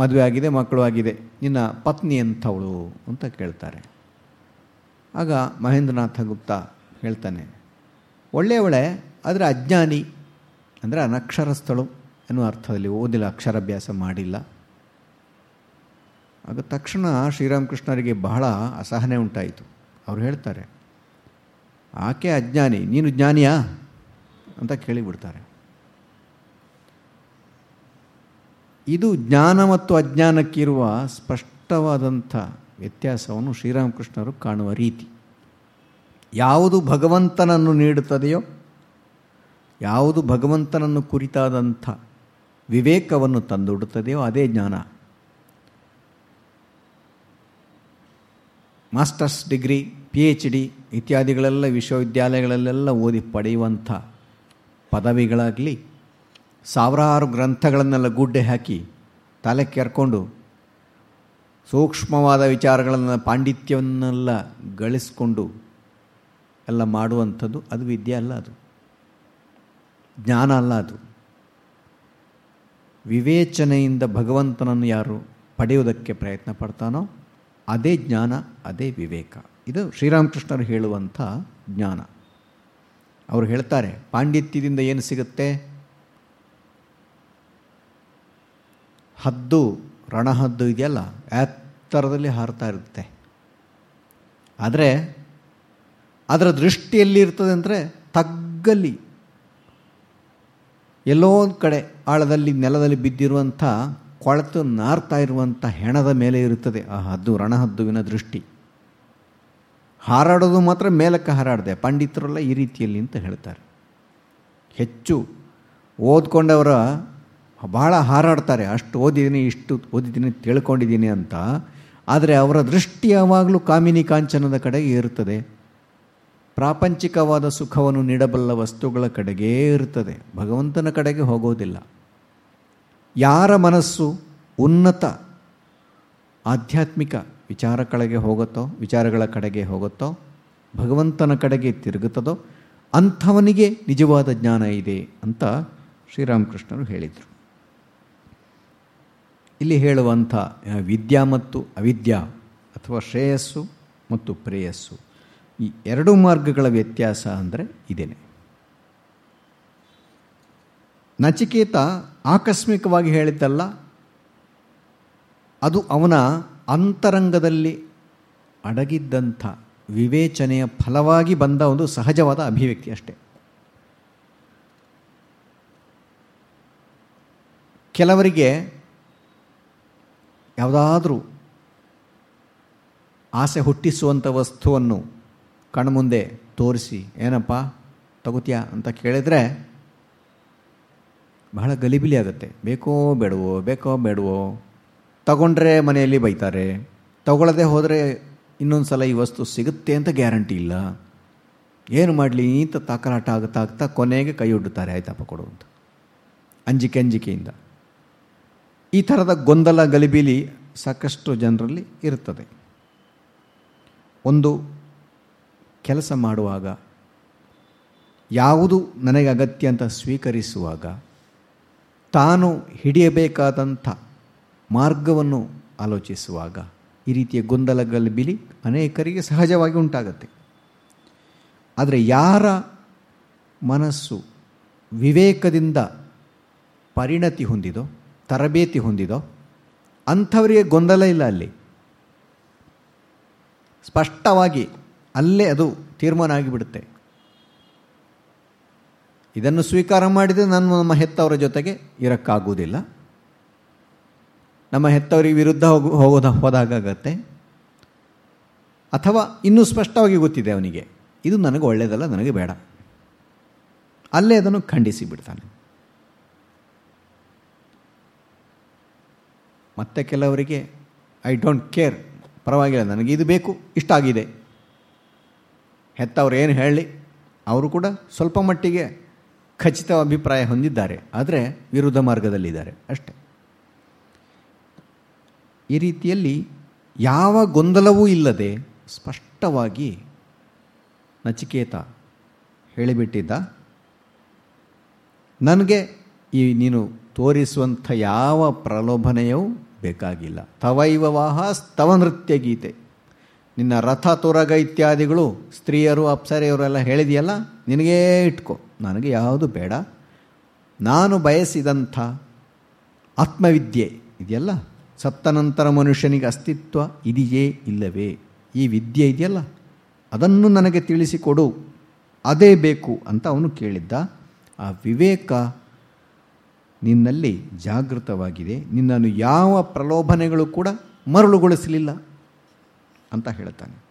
ಮದುವೆ ಆಗಿದೆ, ಮಕ್ಕಳು ಆಗಿದೆ, ನಿನ್ನ ಪತ್ನಿ ಎಂಥವಳು ಅಂತ ಕೇಳ್ತಾರೆ. ಆಗ ಮಹೇಂದ್ರನಾಥ ಗುಪ್ತ ಹೇಳ್ತಾನೆ, ಒಳ್ಳೆಯವಳೆ, ಆದರೆ ಅಜ್ಞಾನಿ, ಅಂದರೆ ಅನಕ್ಷರಸ್ಥಳು ಎನ್ನುವ ಅರ್ಥದಲ್ಲಿ ಓದಿಲ್ಲ, ಅಕ್ಷರಾಭ್ಯಾಸ ಮಾಡಿಲ್ಲ. ಆಗ ತಕ್ಷಣ ಶ್ರೀರಾಮಕೃಷ್ಣರಿಗೆ ಬಹಳ ಅಸಹನೆ ಉಂಟಾಯಿತು. ಅವ್ರು ಹೇಳ್ತಾರೆ, ಆಕೆ ಅಜ್ಞಾನಿ, ನೀನು ಜ್ಞಾನಿಯಾ? ಅಂತ ಕೇಳಿಬಿಡ್ತಾರೆ. ಇದು ಜ್ಞಾನ ಮತ್ತು ಅಜ್ಞಾನಕ್ಕಿರುವ ಸ್ಪಷ್ಟವಾದಂಥ ವ್ಯತ್ಯಾಸವನ್ನು ಶ್ರೀರಾಮಕೃಷ್ಣರು ಕಾಣುವ ರೀತಿ. ಯಾವುದು ಭಗವಂತನನ್ನು ನೀಡುತ್ತದೆಯೋ, ಯಾವುದು ಭಗವಂತನನ್ನು ಕುರಿತಾದಂಥ ವಿವೇಕವನ್ನು ತಂದೊಡುತ್ತದೆಯೋ ಅದೇ ಜ್ಞಾನ. Masters degree P H D ಇತ್ಯಾದಿಗಳೆಲ್ಲ ವಿಶ್ವವಿದ್ಯಾಲಯಗಳಲ್ಲೆಲ್ಲ ಓದಿ ಪಡೆಯುವಂಥ ಪದವಿಗಳಾಗಲಿ ಸಾವಿರಾರು ಗ್ರಂಥಗಳನ್ನೆಲ್ಲ ಗುಡ್ಡೆ ಹಾಕಿ ತಲೆ ಕೆರ್ಕೊಂಡು ಸೂಕ್ಷ್ಮವಾದ ವಿಚಾರಗಳನ್ನು ಪಾಂಡಿತ್ಯವನ್ನೆಲ್ಲ ಗಳಿಸ್ಕೊಂಡು ಎಲ್ಲ ಮಾಡುವಂಥದ್ದು ಅದು ವಿದ್ಯೆ ಅಲ್ಲ ಅದು. ಜ್ಞಾನ ಅಲ್ಲ ಅದು. ವಿವೇಚನೆಯಿಂದ ಭಗವಂತನನ್ನು ಯಾರು ಪಡೆಯುವುದಕ್ಕೆ ಪ್ರಯತ್ನ ಪಡ್ತಾನೋ ಅದೇ ಜ್ಞಾನ, ಅದೇ ವಿವೇಕ. ಇದು ಶ್ರೀರಾಮಕೃಷ್ಣರು ಹೇಳುವಂಥ ಜ್ಞಾನ. ಅವರು ಹೇಳ್ತಾರೆ, ಪಾಂಡಿತ್ಯದಿಂದ ಏನು ಸಿಗುತ್ತೆ? ಹದ್ದು, ರಣಹದ್ದು ಇದೆಯಲ್ಲ, ಎತ್ತರದಲ್ಲಿ ಹಾರ್ತಾ ಇರುತ್ತೆ. ಆದರೆ, ಅದರ ದೃಷ್ಟಿಯಲ್ಲಿ ಇರ್ತದೆ ಅಂದರೆ ತಗ್ಗಲ್ಲಿ ಎಲ್ಲೋ ಒಂದು ಕಡೆ ಆಳದಲ್ಲಿ, ನೆಲದಲ್ಲಿ ಬಿದ್ದಿರುವಂಥ ಕೊಳೆತು ನಾರ್ತಾ ಇರುವಂಥ ಹೆಣದ ಮೇಲೆ ಇರುತ್ತದೆ. ಆ ಹದ್ದು, ರಣಹದ್ದುವಿನ ದೃಷ್ಟಿ. ಹಾರಾಡೋದು ಮಾತ್ರ ಮೇಲಕ್ಕೆ ಹಾರಾಡಿದೆ. ಪಂಡಿತರೆಲ್ಲ ಈ ರೀತಿಯಲ್ಲಿ ಅಂತ ಹೇಳ್ತಾರೆ. ಹೆಚ್ಚು ಓದ್ಕೊಂಡವರ ಭಾಳ ಹಾರಾಡ್ತಾರೆ. ಅಷ್ಟು ಓದಿದ್ದೀನಿ, ಇಷ್ಟು ಓದಿದ್ದೀನಿ ತಿಳ್ಕೊಂಡಿದ್ದೀನಿ ಅಂತ. ಆದರೆ ಅವರ ದೃಷ್ಟಿ ಯಾವಾಗಲೂ ಕಾಮಿನಿ ಕಾಂಚನದ ಕಡೆಗೆ ಇರುತ್ತದೆ. ಪ್ರಾಪಂಚಿಕವಾದ ಸುಖವನ್ನು ನೀಡಬಲ್ಲ ವಸ್ತುಗಳ ಕಡೆಗೇ ಇರುತ್ತದೆ. ಭಗವಂತನ ಕಡೆಗೆ ಹೋಗೋದಿಲ್ಲ. ಯಾರ ಮನಸ್ಸು ಉನ್ನತ ಆಧ್ಯಾತ್ಮಿಕ ವಿಚಾರ ಕಡೆಗೆ ಹೋಗುತ್ತೋ, ವಿಚಾರಗಳ ಕಡೆಗೆ ಹೋಗುತ್ತೋ, ಭಗವಂತನ ಕಡೆಗೆ ತಿರುಗುತ್ತದೋ, ಅಂಥವನಿಗೆ ನಿಜವಾದ ಜ್ಞಾನ ಇದೆ ಅಂತ ಶ್ರೀರಾಮಕೃಷ್ಣರು ಹೇಳಿದರು. ಇಲ್ಲಿ ಹೇಳುವಂಥ ವಿದ್ಯಾ ಮತ್ತು ಅವಿದ್ಯಾ ಅಥವಾ ಶ್ರೇಯಸ್ಸು ಮತ್ತು ಪ್ರೇಯಸ್ಸು ಈ ಎರಡು ಮಾರ್ಗಗಳ ವ್ಯತ್ಯಾಸ ಅಂದರೆ ಇದೇನೆ. ನಚಿಕೇತ ಆಕಸ್ಮಿಕವಾಗಿ ಹೇಳಿದ್ದಲ್ಲ, ಅದು ಅವನ ಅಂತರಂಗದಲ್ಲಿ ಅಡಗಿದ್ದಂಥ ವಿವೇಚನೆಯ ಫಲವಾಗಿ ಬಂದ ಒಂದು ಸಹಜವಾದ ಅಭಿವ್ಯಕ್ತಿ ಅಷ್ಟೆ. ಕೆಲವರಿಗೆ ಯಾವುದಾದ್ರೂ ಆಸೆ ಹುಟ್ಟಿಸುವಂಥ ವಸ್ತುವನ್ನು ಕಣ್ಮುಂದೆ ತೋರಿಸಿ, ಏನಪ್ಪ ತಗೋತೀಯಾ ಅಂತ ಕೇಳಿದರೆ ಬಹಳ ಗಲಿಬಿಲಿ ಆಗುತ್ತೆ. ಬೇಕೋ ಬೇಡವೋ ಬೇಕೋ ಬೇಡವೋ. ತಗೊಂಡ್ರೆ ಮನೆಯಲ್ಲಿ ಬೈತಾರೆ. ತಗೊಳ್ಳದೆ ಹೋದರೆ ಇನ್ನೊಂದು ಸಲ ಈ ವಸ್ತು ಸಿಗುತ್ತೆ ಅಂತ ಗ್ಯಾರಂಟಿ ಇಲ್ಲ. ಏನು ಮಾಡಲಿ ಅಂತ ತಾಕಲಾಟ ಆಗುತ್ತಾ ಆಗ್ತಾ ಕೊನೆಗೆ ಕೈ ಒಡ್ಡುತ್ತಾರೆ ಆಯ್ತಪ್ಪ, ಕೊಡು ಅಂತ. ಅಂಜಿಕೆ, ಅಂಜಿಕೆಯಿಂದ. ಈ ಥರದ ಗೊಂದಲ, ಗಲಿಬಿಲಿ ಸಾಕಷ್ಟು ಜನರಲ್ಲಿ ಇರುತ್ತದೆ. ಒಂದು ಕೆಲಸ ಮಾಡುವಾಗ, ಯಾವುದು ನನಗೆ ಅಗತ್ಯ ಅಂತ ಸ್ವೀಕರಿಸುವಾಗ ತಾನು ಹಿಡಿಯಬೇಕಾದಂಥ ಮಾರ್ಗವನ್ನು ಆಲೋಚಿಸುವಾಗ ಈ ರೀತಿಯ ಗೊಂದಲಗಳು ಬಿಲಿ ಅನೇಕರಿಗೆ ಸಹಜವಾಗಿ ಉಂಟಾಗತ್ತೆ. ಆದರೆ ಯಾರ ಮನಸ್ಸು ವಿವೇಕದಿಂದ ಪರಿಣತಿ ಹೊಂದಿದೋ, ತರಬೇತಿ ಹೊಂದಿದೋ ಅಂಥವರಿಗೆ ಗೊಂದಲ ಇಲ್ಲ ಅಲ್ಲಿ. ಸ್ಪಷ್ಟವಾಗಿ ಅಲ್ಲೇ ಅದು ತೀರ್ಮಾನ ಆಗಿಬಿಡುತ್ತೆ. ಇದನ್ನು ಸ್ವೀಕಾರ ಮಾಡಿದರೆ ನಾನು ನಮ್ಮ ಹೆತ್ತವರ ಜೊತೆಗೆ ಇರೋಕ್ಕಾಗುವುದಿಲ್ಲ. ನಮ್ಮ ಹೆತ್ತವರಿಗೆ ವಿರುದ್ಧ ಹೋಗು, ಹೋಗೋದ ಹೋದಾಗತ್ತೆ ಅಥವಾ ಇನ್ನೂ ಸ್ಪಷ್ಟವಾಗಿ ಗೊತ್ತಿದೆ ಅವನಿಗೆ, ಇದು ನನಗೆ ಒಳ್ಳೆಯದಲ್ಲ ನನಗೆ ಬೇಡ. ಅಲ್ಲೇ ಅದನ್ನು ಖಂಡಿಸಿ ಬಿಡ್ತಾನೆ. ಮತ್ತೆ ಕೆಲವರಿಗೆ ಐ ಡೋಂಟ್ ಕೇರ್ ಪರವಾಗಿಲ್ಲ, ನನಗೆ ಇದು ಬೇಕು, ಇಷ್ಟ ಆಗಿದೆ. ಹೆತ್ತವ್ರು ಏನು ಹೇಳಲಿ ಅವರು ಕೂಡ ಸ್ವಲ್ಪ ಮಟ್ಟಿಗೆ ಖಚಿತ ಅಭಿಪ್ರಾಯ ಹೊಂದಿದ್ದಾರೆ. ಆದರೆ ವಿರುದ್ಧ ಮಾರ್ಗದಲ್ಲಿದ್ದಾರೆ. ಅಷ್ಟೆ. ಈ ರೀತಿಯಲ್ಲಿ ಯಾವ ಗೊಂದಲವೂ ಇಲ್ಲದೆ ಸ್ಪಷ್ಟವಾಗಿ ನಚಿಕೇತ ಹೇಳಿಬಿಟ್ಟಿದ್ದ. ನನಗೆ ಈ ನೀನು ತೋರಿಸುವಂಥ ಯಾವ ಪ್ರಲೋಭನೆಯೂ ಬೇಕಾಗಿಲ್ಲ. ತವೈವ ವಾಹ ನೃತ್ಯ ಗೀತೆ. ನಿನ್ನ ರಥ, ತುರಗ ಇತ್ಯಾದಿಗಳು ಸ್ತ್ರೀಯರು ಅಪ್ಸರೆಯವರೆಲ್ಲ ಹೇಳಿದೆಯಲ್ಲ? ನಿನಗೇ ಇಟ್ಕೋ. ನನಗೆ ಯಾವುದು ಬೇಡ. ನಾನು ಬಯಸಿದಂಥ ಆತ್ಮವಿದ್ಯೆ ಇದೆಯಲ್ಲ? ಸತ್ತ ನಂತರ ಮನುಷ್ಯನಿಗೆ ಅಸ್ತಿತ್ವ ಇದೆಯೇ ಇಲ್ಲವೇ? ಈ ವಿದ್ಯೆ ಇದೆಯಲ್ಲ? ಅದನ್ನು ನನಗೆ ತಿಳಿಸಿಕೊಡು. ಅದೇ ಬೇಕು ಅಂತ ಅವನು ಕೇಳಿದ್ದ. ಆ ವಿವೇಕ ನಿನ್ನಲ್ಲಿ ಜಾಗೃತವಾಗಿದೆ. ನಿನ್ನನ್ನು ಯಾವ ಪ್ರಲೋಭನೆಗಳು ಕೂಡ ಮರಳುಗೊಳಿಸಲಿಲ್ಲ ಅಂತ ಹೇಳ್ತಾನೆ.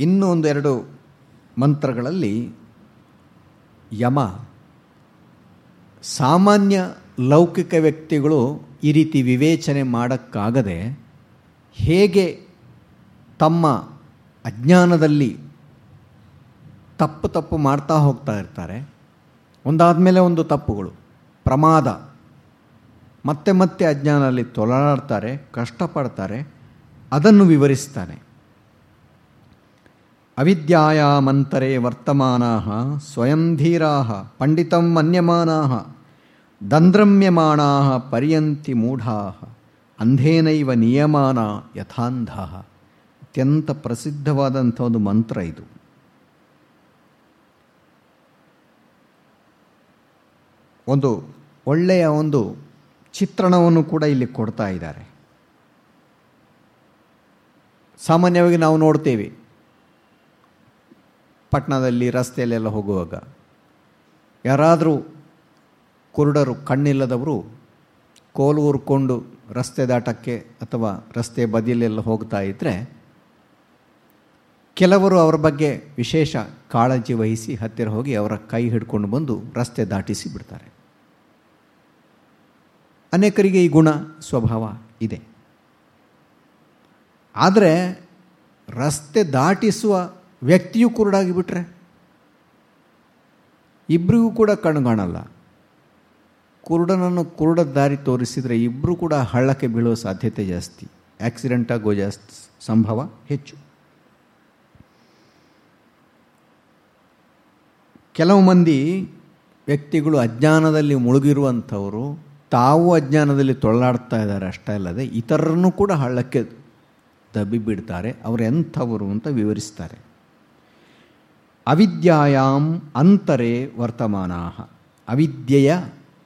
ಇನ್ನೂ ಎರಡು ಮಂತ್ರಗಳಲ್ಲಿ ಯಮ. ಸಾಮಾನ್ಯ ಲೌಕಿಕ ವ್ಯಕ್ತಿಗಳು ಈ ರೀತಿ ವಿವೇಚನೆ ಮಾಡೋಕ್ಕಾಗದೆ ಹೇಗೆ ತಮ್ಮ ಅಜ್ಞಾನದಲ್ಲಿ ತಪ್ಪು ತಪ್ಪು ಮಾಡ್ತಾ ಹೋಗ್ತಾ ಇರ್ತಾರೆ. ಒಂದಾದ ಮೇಲೆ ಒಂದು ತಪ್ಪುಗಳು. ಪ್ರಮಾದ. ಮತ್ತೆ ಮತ್ತೆ ಅಜ್ಞಾನದಲ್ಲಿ ತೊಲಾಡ್ತಾರೆ, ಕಷ್ಟಪಡ್ತಾರೆ, ಅದನ್ನು ವಿವರಿಸ್ತಾನೆ. ಅವಿದ್ಯಾಯಾಮಂತರೆ ವರ್ತಮಾನಾ ಸ್ವಯಂ ಧೀರಾ ಪಂಡಿತಂ ಮನ್ಯಮಾನಾ ದಂದ್ರಮ್ಯಮಾಣಾ ಪರ್ಯಂತಿ ಮೂಢಾ ಅಂಧೇನೈವ ನಿಯಮಾನ ಯಥಾಂಧ. ಅತ್ಯಂತ ಪ್ರಸಿದ್ಧವಾದಂಥ ಒಂದು ಮಂತ್ರ ಇದು. ಒಂದು ಒಳ್ಳೆಯ ಒಂದು ಚಿತ್ರಣವನ್ನು ಕೂಡ ಇಲ್ಲಿ ಕೊಡ್ತಾ ಇದ್ದಾರೆ. ಸಾಮಾನ್ಯವಾಗಿ ನಾವು ನೋಡ್ತೇವೆ. ಪಟ್ಟಣದಲ್ಲಿ ರಸ್ತೆಯಲ್ಲೆಲ್ಲ ಹೋಗುವಾಗ ಯಾರಾದರೂ ಕುರುಡರು ಕಣ್ಣಿಲ್ಲದವರು ಕೋಲು ಊರ್ಕೊಂಡು ರಸ್ತೆ ದಾಟಕ್ಕೆ ಅಥವಾ ರಸ್ತೆ ಬದಿಯಲ್ಲೆಲ್ಲ ಹೋಗ್ತಾ ಇದ್ದರೆ ಕೆಲವರು ಅವರ ಬಗ್ಗೆ ವಿಶೇಷ ಕಾಳಜಿ ವಹಿಸಿ ಹತ್ತಿರ ಹೋಗಿ ಅವರ ಕೈ ಹಿಡ್ಕೊಂಡು ಬಂದು ರಸ್ತೆ ದಾಟಿಸಿ ಬಿಡ್ತಾರೆ. ಅನೇಕರಿಗೆ ಈ ಗುಣ ಸ್ವಭಾವ ಇದೆ. ಆದರೆ ರಸ್ತೆ ದಾಟಿಸುವ ವ್ಯಕ್ತಿಯೂ ಕುರುಡಾಗಿ ಬಿಟ್ರೆ? ಇಬ್ಬರಿಗೂ ಕೂಡ ಕಣ್ಣು ಕಾಣಲ್ಲ. ಕುರುಡನನ್ನು ಕುರುಡ ದಾರಿ ತೋರಿಸಿದರೆ ಇಬ್ಬರು ಕೂಡ ಹಳ್ಳಕ್ಕೆ ಬೀಳುವ ಸಾಧ್ಯತೆ ಜಾಸ್ತಿ. ಆಕ್ಸಿಡೆಂಟ್ ಆಗೋ ಜಾಸ್ತಿ ಸಂಭವ ಹೆಚ್ಚು. ಕೆಲವು ಮಂದಿ ವ್ಯಕ್ತಿಗಳು ಅಜ್ಞಾನದಲ್ಲಿ ಮುಳುಗಿರುವಂಥವರು, ತಾವು ಅಜ್ಞಾನದಲ್ಲಿ ತೊಳಲಾಡ್ತಾ ಇದ್ದಾರೆ ಅಷ್ಟೇ ಅಲ್ಲದೆ ಇತರರನ್ನು ಕೂಡ ಹಳ್ಳಕ್ಕೆ ದಬ್ಬಿಬಿಡ್ತಾರೆ ಅವರು ಎಂಥವರು ಅಂತ ವಿವರಿಸ್ತಾರೆ. ಅವಿದ್ಯಾಯಾಮ್ ಅಂತರೇ ವರ್ತಮಾನ ಅವಿದ್ಯೆಯ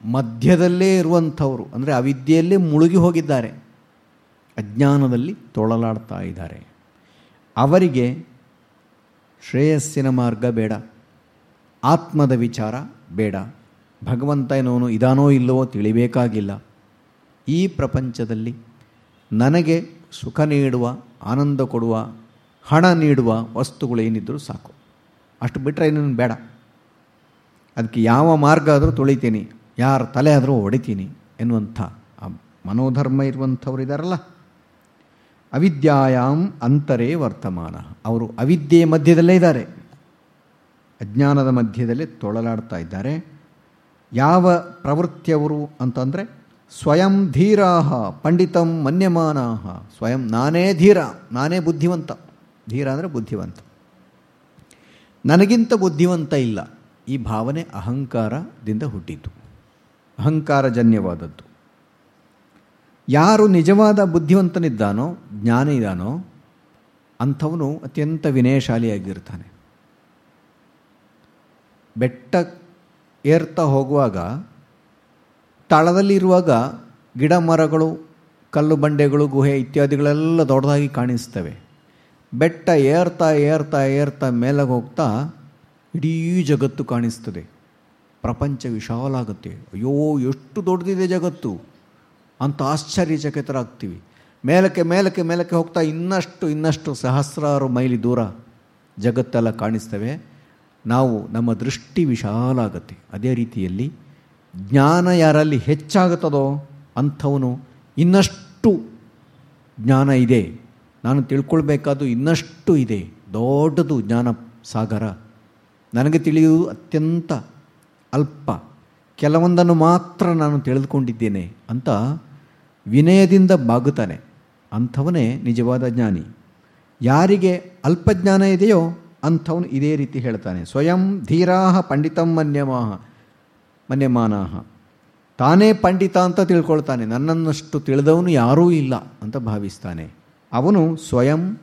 ಮಧ್ಯದಲ್ಲೇ ಇರುವಂಥವರು, ಅಂದರೆ ಅವಿದ್ಯೆಯಲ್ಲೇ ಮುಳುಗಿ ಹೋಗಿದ್ದಾರೆ, ಅಜ್ಞಾನದಲ್ಲಿ ತೊಳಲಾಡ್ತಾ ಇದ್ದಾರೆ. ಅವರಿಗೆ ಶ್ರೇಯಸ್ಸಿನ ಮಾರ್ಗ ಬೇಡ, ಆತ್ಮದ ವಿಚಾರ ಬೇಡ. ಭಗವಂತ ಏನೋನು ಇದಾನೋ ಇಲ್ಲವೋ ತಿಳಿಬೇಕಾಗಿಲ್ಲ. ಈ ಪ್ರಪಂಚದಲ್ಲಿ ನನಗೆ ಸುಖ ನೀಡುವ, ಆನಂದ ಕೊಡುವ, ಹಣ ನೀಡುವ ವಸ್ತುಗಳೇನಿದ್ದರೂ ಸಾಕು. ಅಷ್ಟು ಬಿಟ್ಟರೆ ಇನ್ನೇನು ಬೇಡ. ಅದಕ್ಕೆ ಯಾವ ಮಾರ್ಗ ಆದರೂ ತುಳಿತೀನಿ, ಯಾರ ತಲೆ ಆದರೂ ಹೊಡಿತೀನಿ ಎನ್ನುವಂಥ ಆ ಮನೋಧರ್ಮ ಇರುವಂಥವ್ರು ಇದ್ದಾರಲ್ಲ ಅವಿದ್ಯಾಯಾಮ್ ಅಂತರೇ ವರ್ತಮಾನ. ಅವರು ಅವಿದ್ಯೆಯ ಮಧ್ಯದಲ್ಲೇ ಇದ್ದಾರೆ. ಅಜ್ಞಾನದ ಮಧ್ಯದಲ್ಲಿ ತೊಳಲಾಡ್ತಾ ಇದ್ದಾರೆ. ಯಾವ ಪ್ರವೃತ್ತಿಯವರು ಅಂತಂದರೆ ಸ್ವಯಂ ಧೀರಾಹ ಪಂಡಿತಂ ಮನ್ಯಮಾನಾಹ. ಸ್ವಯಂ ನಾನೇ ಧೀರ, ನಾನೇ ಬುದ್ಧಿವಂತ. ಧೀರ ಅಂದರೆ ಬುದ್ಧಿವಂತ. ನನಗಿಂತ ಬುದ್ಧಿವಂತ ಇಲ್ಲ. ಈ ಭಾವನೆ ಅಹಂಕಾರದಿಂದ ಹುಟ್ಟಿತು. ಅಹಂಕಾರಜನ್ಯವಾದದ್ದು. ಯಾರು ನಿಜವಾದ ಬುದ್ಧಿವಂತನಿದ್ದಾನೋ ಜ್ಞಾನ ಇದ್ದಾನೋ ಅಂಥವನು ಅತ್ಯಂತ ವಿನಯಶಾಲಿಯಾಗಿರ್ತಾನೆ. ಬೆಟ್ಟ ಏರ್ತಾ ಹೋಗುವಾಗ, ತಳದಲ್ಲಿರುವಾಗ ಗಿಡ ಮರಗಳು ಕಲ್ಲು ಬಂಡೆಗಳು, ಗುಹೆ ಇತ್ಯಾದಿಗಳೆಲ್ಲ ದೊಡ್ಡದಾಗಿ ಕಾಣಿಸ್ತವೆ. ಬೆಟ್ಟ ಏರ್ತಾ ಏರ್ತಾ ಏರ್ತಾ ಮೇಲೆಗೆ ಹೋಗ್ತಾ ಇಡೀ ಜಗತ್ತು ಕಾಣಿಸ್ತದೆ. ಪ್ರಪಂಚ ವಿಶಾಲ ಆಗುತ್ತೆ ಅಯ್ಯೋ, ಎಷ್ಟು ದೊಡ್ಡದಿದೆ ಜಗತ್ತು. ಅಂತ ಆಶ್ಚರ್ಯಚಕಿತರಾಗ್ತೀವಿ. ಮೇಲಕ್ಕೆ ಮೇಲಕ್ಕೆ ಮೇಲಕ್ಕೆ ಹೋಗ್ತಾ ಇನ್ನಷ್ಟು ಇನ್ನಷ್ಟು ಸಹಸ್ರಾರು ಮೈಲಿ ದೂರ ಜಗತ್ತೆಲ್ಲ ಕಾಣಿಸ್ತವೆ. ನಾವು ನಮ್ಮ ದೃಷ್ಟಿ ವಿಶಾಲ ಆಗುತ್ತೆ ಅದೇ ರೀತಿಯಲ್ಲಿ ಜ್ಞಾನ ಯಾರಲ್ಲಿ ಹೆಚ್ಚಾಗುತ್ತದೋ ಅಂಥವನು ಇನ್ನಷ್ಟು ಜ್ಞಾನ ಇದೆ. ನಾನು ತಿಳ್ಕೊಳ್ಬೇಕಾದ್ದು ಇನ್ನಷ್ಟು ಇದೆ. ದೊಡ್ಡದು ಜ್ಞಾನ ಸಾಗರ ನನಗೆ ತಿಳಿಯುವುದು ಅತ್ಯಂತ ಅಲ್ಪ. ಕೆಲವೊಂದನ್ನು ಮಾತ್ರ ನಾನು ತಿಳಿದುಕೊಂಡಿದ್ದೇನೆ ಅಂತ ವಿನಯದಿಂದ ಬಾಗುತ್ತಾನೆ. ಅಂಥವನೇ ನಿಜವಾದ ಜ್ಞಾನಿ. ಯಾರಿಗೆ ಅಲ್ಪ ಜ್ಞಾನ ಇದೆಯೋ ಅಂಥವನು ಇದೇ ರೀತಿ ಹೇಳ್ತಾನೆ. ಸ್ವಯಂ ಧೀರಾಹ ಪಂಡಿತಂ ಮನ್ಯಮಾಹ, ಮನ್ಯಮಾನಾಹ. ತಾನೇ ಪಂಡಿತ ಅಂತ ತಿಳ್ಕೊಳ್ತಾನೆ. ನನ್ನನ್ನಷ್ಟು ತಿಳಿದವನು ಯಾರೂ ಇಲ್ಲ ಅಂತ ಭಾವಿಸ್ತಾನೆ. ಅವನು ಸ್ವಯಂ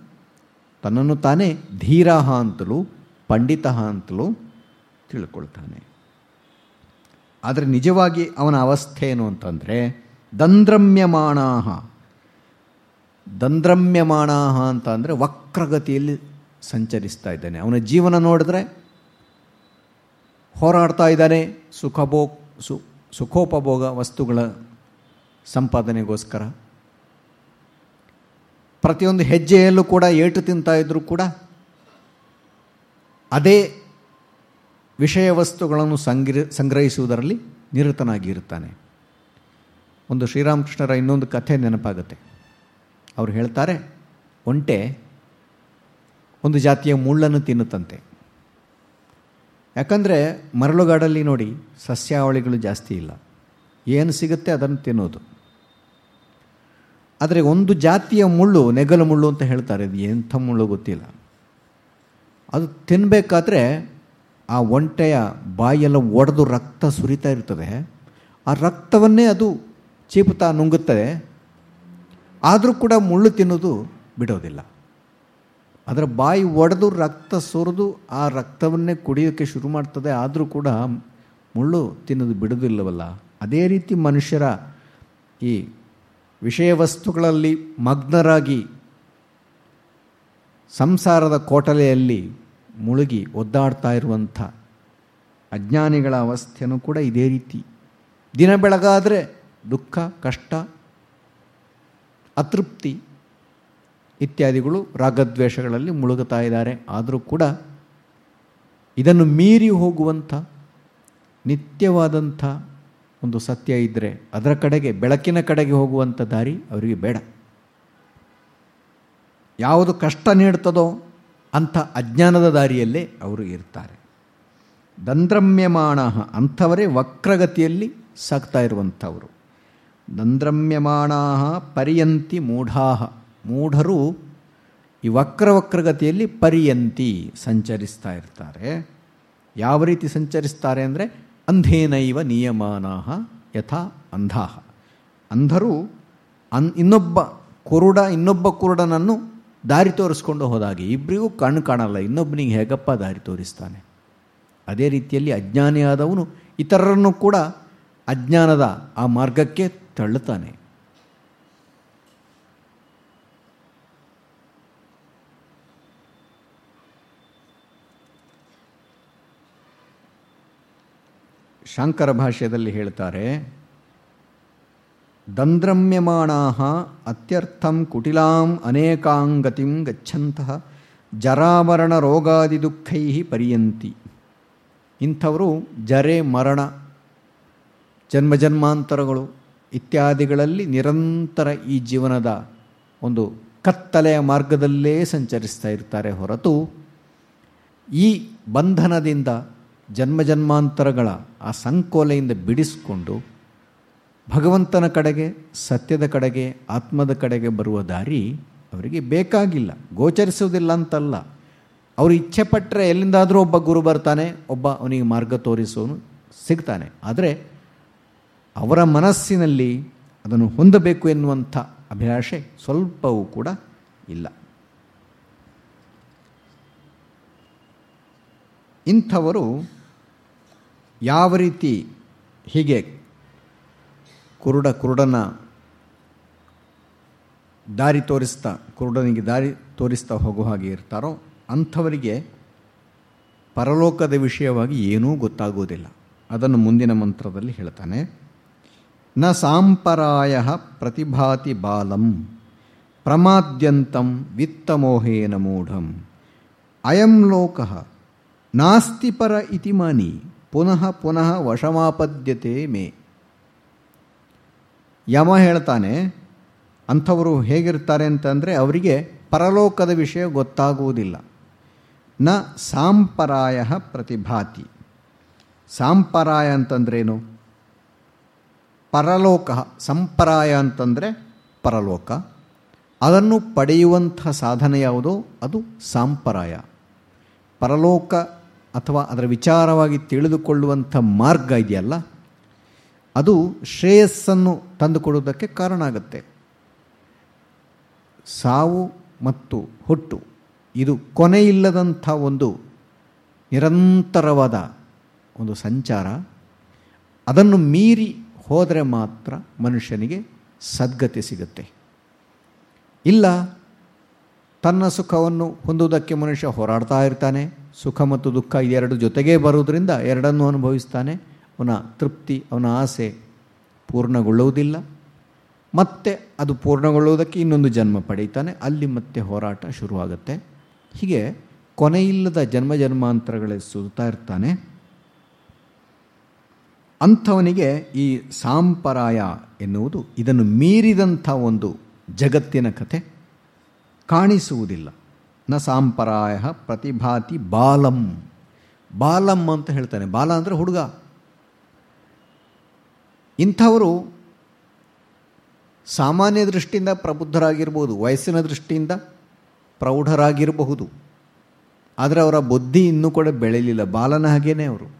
ತನ್ನನ್ನು ತಾನೇ ಧೀರಹ ಅಂತಲೂ ಪಂಡಿತ ಅಂತಲೂ ತಿಳ್ಕೊಳ್ತಾನೆ. ಆದರೆ ನಿಜವಾಗಿ ಅವನ ಅವಸ್ಥೆ ಏನು ಅಂತಂದರೆ ದಂದ್ರಮ್ಯಮಾಣಾಹ. ದಂದ್ರಮ್ಯಮಾಣಾಹ ಅಂತ ಅಂದರೆ ವಕ್ರಗತಿಯಲ್ಲಿ ಸಂಚರಿಸ್ತಾ ಇದ್ದಾನೆ. ಅವನ ಜೀವನ ನೋಡಿದ್ರೆ ಹೋರಾಡ್ತಾ ಇದ್ದಾನೆ. ಸುಖಭೋ ಸು ಸುಖೋಪಭೋಗ ವಸ್ತುಗಳ ಸಂಪಾದನೆಗೋಸ್ಕರ. ಪ್ರತಿಯೊಂದು ಹೆಜ್ಜೆಯಲ್ಲೂ ಕೂಡ ಏಟು ತಿಂತಾ ಇದ್ದರೂ ಕೂಡ ಅದೇ ವಿಷಯ ವಸ್ತುಗಳನ್ನು ಸಂಗ್ರ, ಸಂಗ್ರಹಿಸುವುದರಲ್ಲಿ ನಿರತನಾಗಿರುತ್ತಾನೆ. ಒಂದು ಶ್ರೀರಾಮಕೃಷ್ಣರ ಇನ್ನೊಂದು ಕಥೆ ನೆನಪಾಗುತ್ತೆ. ಅವರು ಹೇಳ್ತಾರೆ, ಒಂಟೆ ಒಂದು ಜಾತಿಯ ಮುಳ್ಳನ್ನು ತಿನ್ನುತ್ತಂತೆ. ಯಾಕಂದರೆ ಮರಳುಗಾಡಲ್ಲಿ ನೋಡಿ ಸಸ್ಯಾವಳಿಗಳು ಜಾಸ್ತಿ ಇಲ್ಲ. ಏನು ಸಿಗುತ್ತೆ ಅದನ್ನು ತಿನ್ನೋದು. ಆದರೆ ಒಂದು ಜಾತಿಯ ಮುಳ್ಳು ನೆಗಲು ಮುಳ್ಳು ಅಂತ ಹೇಳ್ತಾರೆ. ಇದು ಎಂಥ ಮುಳ್ಳು ಗೊತ್ತಿಲ್ಲ. ಅದು ತಿನ್ನಬೇಕಾದ್ರೆ ಆ ಒಂಟೆಯ ಬಾಯೆಲ್ಲ ಒಡೆದು ರಕ್ತ ಸುರಿತಾ ಇರ್ತದೆ. ಆ ರಕ್ತವನ್ನೇ ಅದು ಚೀಪುತ್ತಾ ನುಂಗುತ್ತದೆ. ಆದರೂ ಕೂಡ ಮುಳ್ಳು ತಿನ್ನೋದು ಬಿಡೋದಿಲ್ಲ. ಅದರ ಬಾಯಿ ಒಡೆದು ರಕ್ತ ಸುರಿದು ಆ ರಕ್ತವನ್ನೇ ಕುಡಿಯೋಕ್ಕೆ ಶುರು ಮಾಡ್ತದೆ. ಆದರೂ ಕೂಡ ಮುಳ್ಳು ತಿನ್ನೋದು ಬಿಡೋದಿಲ್ಲವಲ್ಲ. ಅದೇ ರೀತಿ ಮನುಷ್ಯರ ಈ ವಿಷಯ ವಸ್ತುಗಳಲ್ಲಿ ಮಗ್ನರಾಗಿ ಸಂಸಾರದ ಕೋಟಲೆಯಲ್ಲಿ ಮುಳುಗಿ ಒದ್ದಾಡ್ತಾ ಇರುವಂಥ ಅಜ್ಞಾನಿಗಳ ಅವಸ್ಥೆಯೂ ಕೂಡ ಇದೇ ರೀತಿ. ದಿನ ಬೆಳಗಾದರೆ ದುಃಖ, ಕಷ್ಟ, ಅತೃಪ್ತಿ ಇತ್ಯಾದಿಗಳು ರಾಗದ್ವೇಷಗಳಲ್ಲಿ ಮುಳುಗುತ್ತಾ ಇದ್ದಾರೆ. ಆದರೂ ಕೂಡ ಇದನ್ನು ಮೀರಿ ಹೋಗುವಂಥ ನಿತ್ಯವಾದಂಥ ಒಂದು ಸತ್ಯ ಇದ್ದರೆ ಅದರ ಕಡೆಗೆ, ಬೆಳಕಿನ ಕಡೆಗೆ ಹೋಗುವಂಥ ದಾರಿ ಅವರಿಗೆ ಬೇಡ. ಯಾವುದು ಕಷ್ಟ ನೀಡ್ತದೋ ಅಂಥ ಅಜ್ಞಾನದ ದಾರಿಯಲ್ಲೇ ಅವರು ಇರ್ತಾರೆ. ದಂದ್ರಮ್ಯಮಾಣ ಅಂಥವರೇ ವಕ್ರಗತಿಯಲ್ಲಿ ಸಾಗ್ತಾ ಇರುವಂಥವರು. ದಂದ್ರಮ್ಯಮಾಣ ಪರ್ಯಂತಿ ಮೂಢಾಹ ಮೂಢರು ಈ ವಕ್ರ ವಕ್ರಗತಿಯಲ್ಲಿ ಪರ್ಯಂತಿ ಸಂಚರಿಸ್ತಾ ಇರ್ತಾರೆ. ಯಾವ ರೀತಿ ಸಂಚರಿಸ್ತಾರೆ ಅಂದರೆ ಅಂಧೇನೈವ ನಿಯಮಾನಾಹ ಯಥಾ ಅಂಧಾಹ. ಅಂಧರು ಅನ್ ಇನ್ನೊಬ್ಬ ಕುರುಡ, ಇನ್ನೊಬ್ಬ ಕುರುಡನನ್ನು ದಾರಿ ತೋರಿಸ್ಕೊಂಡು ಹೋದಾಗೆ. ಇಬ್ಬರಿಗೂ ಕಣ್ಣು ಕಾಣಲ್ಲ. ಇನ್ನೊಬ್ಬನಿಗೆ ಹೇಗಪ್ಪ ದಾರಿ ತೋರಿಸ್ತಾನೆ? ಅದೇ ರೀತಿಯಲ್ಲಿ ಅಜ್ಞಾನಿಯಾದವನು ಇತರರನ್ನು ಕೂಡ ಅಜ್ಞಾನದ ಆ ಮಾರ್ಗಕ್ಕೆ ತಳ್ಳುತ್ತಾನೆ. ಶಾಂಕರ ಭಾಷ್ಯದಲ್ಲಿ ಹೇಳ್ತಾರೆ ದಂದ್ರಮ್ಯಮಾಣಾ ಅತ್ಯರ್ಥಂ ಕುಟಿಲಾಂ ಅನೇಕಾಂಗತಿಂ ಗಚ್ಚಂತಹ ಜರಾಮರಣ ರೋಗಾದಿ ದುಃಖೈ ಪರ್ಯಂತಿ. ಇಂಥವರು ಜರೆ ಮರಣ, ಜನ್ಮ ಜನ್ಮಾಂತರಗಳು ಇತ್ಯಾದಿಗಳಲ್ಲಿ ನಿರಂತರ ಈ ಜೀವನದ ಒಂದು ಕತ್ತಲೆಯ ಮಾರ್ಗದಲ್ಲೇ ಸಂಚರಿಸ್ತಾ ಇರ್ತಾರೆ ಹೊರತು ಈ ಬಂಧನದಿಂದ ಜನ್ಮಜನ್ಮಾಂತರಗಳ ಆ ಸಂಕೋಲೆಯಿಂದ ಬಿಡಿಸಿಕೊಂಡು ಭಗವಂತನ ಕಡೆಗೆ, ಸತ್ಯದ ಕಡೆಗೆ, ಆತ್ಮದ ಕಡೆಗೆ ಬರುವ ದಾರಿ ಅವರಿಗೆ ಬೇಕಾಗಿಲ್ಲ, ಗೋಚರಿಸುವುದಿಲ್ಲ ಅಂತಲ್ಲ. ಅವರು ಇಚ್ಛೆ ಪಟ್ಟರೆ ಎಲ್ಲಿಂದಾದರೂ ಒಬ್ಬ ಗುರು ಬರ್ತಾನೆ, ಒಬ್ಬ ಅವನಿಗೆ ಮಾರ್ಗ ತೋರಿಸೋನು ಸಿಗ್ತಾನೆ. ಆದರೆ ಅವರ ಮನಸ್ಸಿನಲ್ಲಿ ಅದನ್ನು ಹೊಂದಬೇಕು ಎನ್ನುವಂಥ ಅಭಿಲಾಷೆ ಸ್ವಲ್ಪವೂ ಕೂಡ ಇಲ್ಲ. ಇಂಥವರು ಯಾವ ರೀತಿ ಹೀಗೆ ಕುರುಡ ಕುರುಡನ ದಾರಿ ತೋರಿಸ್ತಾ, ಕುರುಡನಿಗೆ ದಾರಿ ತೋರಿಸ್ತಾ ಹೋಗುವ ಹಾಗೆ ಇರ್ತಾರೋ ಅಂಥವರಿಗೆ ಪರಲೋಕದ ವಿಷಯವಾಗಿ ಏನೂ ಗೊತ್ತಾಗುವುದಿಲ್ಲ ಅದನ್ನು ಮುಂದಿನ ಮಂತ್ರದಲ್ಲಿ ಹೇಳ್ತಾನೆ. ನ ಸಾಂಪರಾಯ ಪ್ರತಿಭಾತಿ ಬಾಲಂ ಪ್ರಮಾದ್ಯಂತಂ ವಿತ್ತಮೋಹೇನ ಮೂಢಂ. ಅಯಂ ಲೋಕ, ನಾಸ್ತಿ ಪರ ಇತಿ ಪುನಃ ಪುನಃ ವಶಮಾಪದ್ಯತೆ ಮೇ. ಯಮ ಹೇಳ್ತಾನೆ, ಅಂಥವರು ಹೇಗಿರ್ತಾರೆ ಅಂತಂದರೆ ಅವರಿಗೆ ಪರಲೋಕದ ವಿಷಯ ಗೊತ್ತಾಗುವುದಿಲ್ಲ. ನ ಸಾಂಪರಾಯ ಪ್ರತಿಭಾತಿ. ಸಾಂಪರಾಯ ಅಂತಂದ್ರೇನು? ಪರಲೋಕ, ಸಂಪರಾಯ ಅಂತಂದರೆ ಪರಲೋಕ. ಅದನ್ನು ಪಡೆಯುವಂಥ ಸಾಧನೆ ಯಾವುದೋ? ಅದು ಸಾಂಪರಾಯ. ಪರಲೋಕ ಅಥವಾ ಅದರ ವಿಚಾರವಾಗಿ ತಿಳಿದುಕೊಳ್ಳುವಂಥ ಮಾರ್ಗ ಇದೆಯಲ್ಲ, ಅದು ಶ್ರೇಯಸ್ಸನ್ನು ತಂದುಕೊಡುವುದಕ್ಕೆ ಕಾರಣ ಆಗುತ್ತೆ. ಸಾವು ಮತ್ತು ಹುಟ್ಟು, ಇದು ಕೊನೆಯಿಲ್ಲದಂಥ ಒಂದು ನಿರಂತರವಾದ ಒಂದು ಸಂಚಾರ. ಅದನ್ನು ಮೀರಿ ಹೋದರೆ ಮಾತ್ರ ಮನುಷ್ಯನಿಗೆ ಸದ್ಗತಿ ಸಿಗುತ್ತೆ. ಇಲ್ಲ, ತನ್ನ ಸುಖವನ್ನು ಹೊಂದುವುದಕ್ಕೆ ಮನುಷ್ಯ ಹೋರಾಡ್ತಾ ಇರ್ತಾನೆ. ಸುಖ ಮತ್ತು ದುಃಖ ಇದೆರಡು ಜೊತೆಗೇ ಬರುವುದರಿಂದ ಎರಡನ್ನೂ ಅನುಭವಿಸ್ತಾನೆ. ಅವನ ತೃಪ್ತಿ, ಅವನ ಆಸೆ ಪೂರ್ಣಗೊಳ್ಳುವುದಿಲ್ಲ. ಮತ್ತೆ ಅದು ಪೂರ್ಣಗೊಳ್ಳುವುದಕ್ಕೆ ಇನ್ನೊಂದು ಜನ್ಮ ಪಡೀತಾನೆ ಅಲ್ಲಿ ಮತ್ತೆ ಹೋರಾಟ ಶುರುವಾಗುತ್ತೆ. ಹೀಗೆ ಕೊನೆಯಿಲ್ಲದ ಜನ್ಮ ಜನ್ಮಾಂತರಗಳೇ ಸುತ್ತಾ ಇರ್ತಾನೆ. ಅಂಥವನಿಗೆ ಈ ಸಾಂಪರಾಯ ಎನ್ನುವುದು ಇದನ್ನು ಮೀರಿದಂಥ ಒಂದು ಜಗತ್ತಿನ ಕಥೆ. ಕಾಣಿಸುವುದಿಲ್ಲ. ನ ಸಾಂಪರಾಯ ಪ್ರತಿಭಾತಿ ಬಾಲಂ. ಬಾಲಂ ಅಂತ ಹೇಳ್ತಾನೆ. ಬಾಲ ಅಂದರೆ ಹುಡುಗ. ಇಂಥವರು ಸಾಮಾನ್ಯ ದೃಷ್ಟಿಯಿಂದ ಪ್ರಬುದ್ಧರಾಗಿರ್ಬೋದು, ವಯಸ್ಸಿನ ದೃಷ್ಟಿಯಿಂದ ಪ್ರೌಢರಾಗಿರಬಹುದು. ಆದರೆ ಅವರ ಬುದ್ಧಿ ಇನ್ನೂ ಕೂಡ ಬೆಳೆಯಲಿಲ್ಲ ಬಾಲನ ಹಾಗೇನೆ ಅವರು.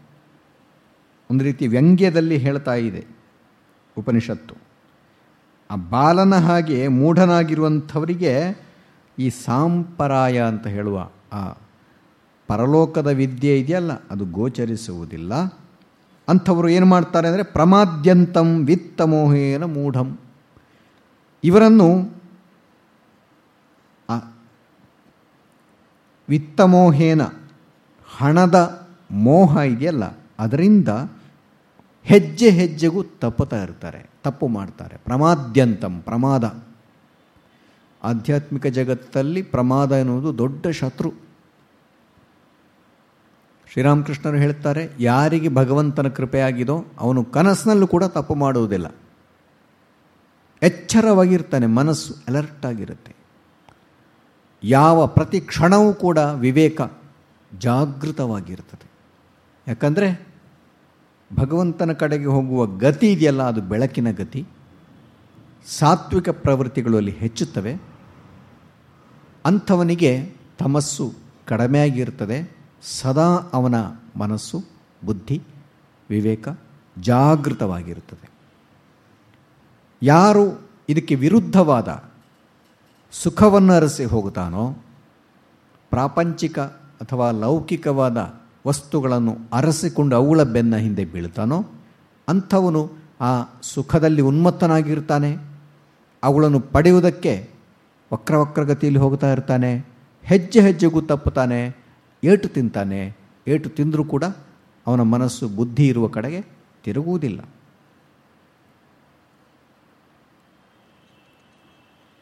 ಒಂದು ರೀತಿ ವ್ಯಂಗ್ಯದಲ್ಲಿ ಹೇಳ್ತಾ ಇದೆ ಉಪನಿಷತ್ತು. ಆ ಬಾಲನ ಹಾಗೆ ಮೂಢನಾಗಿರುವಂಥವರಿಗೆ ಈ ಸಾಂಪರಾಯ ಅಂತ ಹೇಳುವ ಆ ಪರಲೋಕದ ವಿದ್ಯೆ ಇದೆಯಲ್ಲ, ಅದು ಗೋಚರಿಸುವುದಿಲ್ಲ. ಅಂಥವರು ಏನು ಮಾಡ್ತಾರೆ ಅಂದರೆ, ಪ್ರಮಾದ್ಯಂತಂ ವಿತ್ತಮೋಹೇನ ಮೂಢಂ. ಇವರನ್ನು ವಿತ್ತಮೋಹೇನ ಹಣದ ಮೋಹ ಇದೆಯಲ್ಲ, ಅದರಿಂದ ಹೆಜ್ಜೆ ಹೆಜ್ಜೆಗೂ ತಪ್ಪುತ್ತಾ ಇರ್ತಾರೆ, ತಪ್ಪು ಮಾಡ್ತಾರೆ. ಪ್ರಮಾದ್ಯಂತಂ ಪ್ರಮಾದ. ಆಧ್ಯಾತ್ಮಿಕ ಜಗತ್ತಲ್ಲಿ ಪ್ರಮಾದ ಎನ್ನುವುದು ದೊಡ್ಡ ಶತ್ರು. ಶ್ರೀರಾಮಕೃಷ್ಣರು ಹೇಳ್ತಾರೆ, ಯಾರಿಗೆ ಭಗವಂತನ ಕೃಪೆಯಾಗಿದೋ ಅವನು ಕನಸಿನಲ್ಲೂ ಕೂಡ ತಪ್ಪು ಮಾಡುವುದಿಲ್ಲ. ಎಚ್ಚರವಾಗಿರ್ತಾನೆ, ಮನಸ್ಸು ಅಲರ್ಟ್ ಆಗಿರುತ್ತೆ. ಯಾವ ಪ್ರತಿ ಕ್ಷಣವೂ ಕೂಡ ವಿವೇಕ ಜಾಗೃತವಾಗಿರ್ತದೆ. ಯಾಕಂದರೆ ಭಗವಂತನ ಕಡೆಗೆ ಹೋಗುವ ಗತಿ ಇದೆಯಲ್ಲ, ಅದು ಬೆಳಕಿನ ಗತಿ. ಸಾತ್ವಿಕ ಪ್ರವೃತ್ತಿಗಳು ಅಲ್ಲಿ ಹೆಚ್ಚುತ್ತವೆ. ಅಂಥವನಿಗೆ ತಮಸ್ಸು ಕಡಿಮೆಯಾಗಿರ್ತದೆ ಸದಾ ಅವನ ಮನಸ್ಸು ಬುದ್ಧಿ, ವಿವೇಕ ಜಾಗೃತವಾಗಿರುತ್ತದೆ. ಯಾರು ಇದಕ್ಕೆ ವಿರುದ್ಧವಾದ ಸುಖವನ್ನು ಅರಸಿ ಹೋಗುತ್ತಾನೋ, ಪ್ರಾಪಂಚಿಕ ಅಥವಾ ಲೌಕಿಕವಾದ ವಸ್ತುಗಳನ್ನು ಅರಸಿಕೊಂಡು ಅವುಗಳ ಬೆನ್ನ ಹಿಂದೆ ಬೀಳ್ತಾನೋ ಅಂಥವನು ಆ ಸುಖದಲ್ಲಿ ಉನ್ಮತ್ತನಾಗಿರ್ತಾನೆ ಅವುಗಳನ್ನು ಪಡೆಯುವುದಕ್ಕೆ ವಕ್ರವಕ್ರಗತಿಯಲ್ಲಿ ಹೋಗ್ತಾ ಇರ್ತಾನೆ, ಹೆಜ್ಜೆ ಹೆಜ್ಜೆಗೂ ತಪ್ಪುತ್ತಾನೆ ಏಟು ತಿಂತಾನೆ, ಏಟು ತಿಂದರೂ ಕೂಡ ಅವನ ಮನಸ್ಸು ಬುದ್ಧಿ ಇರುವ ಕಡೆಗೆ ತಿರುಗುವುದಿಲ್ಲ.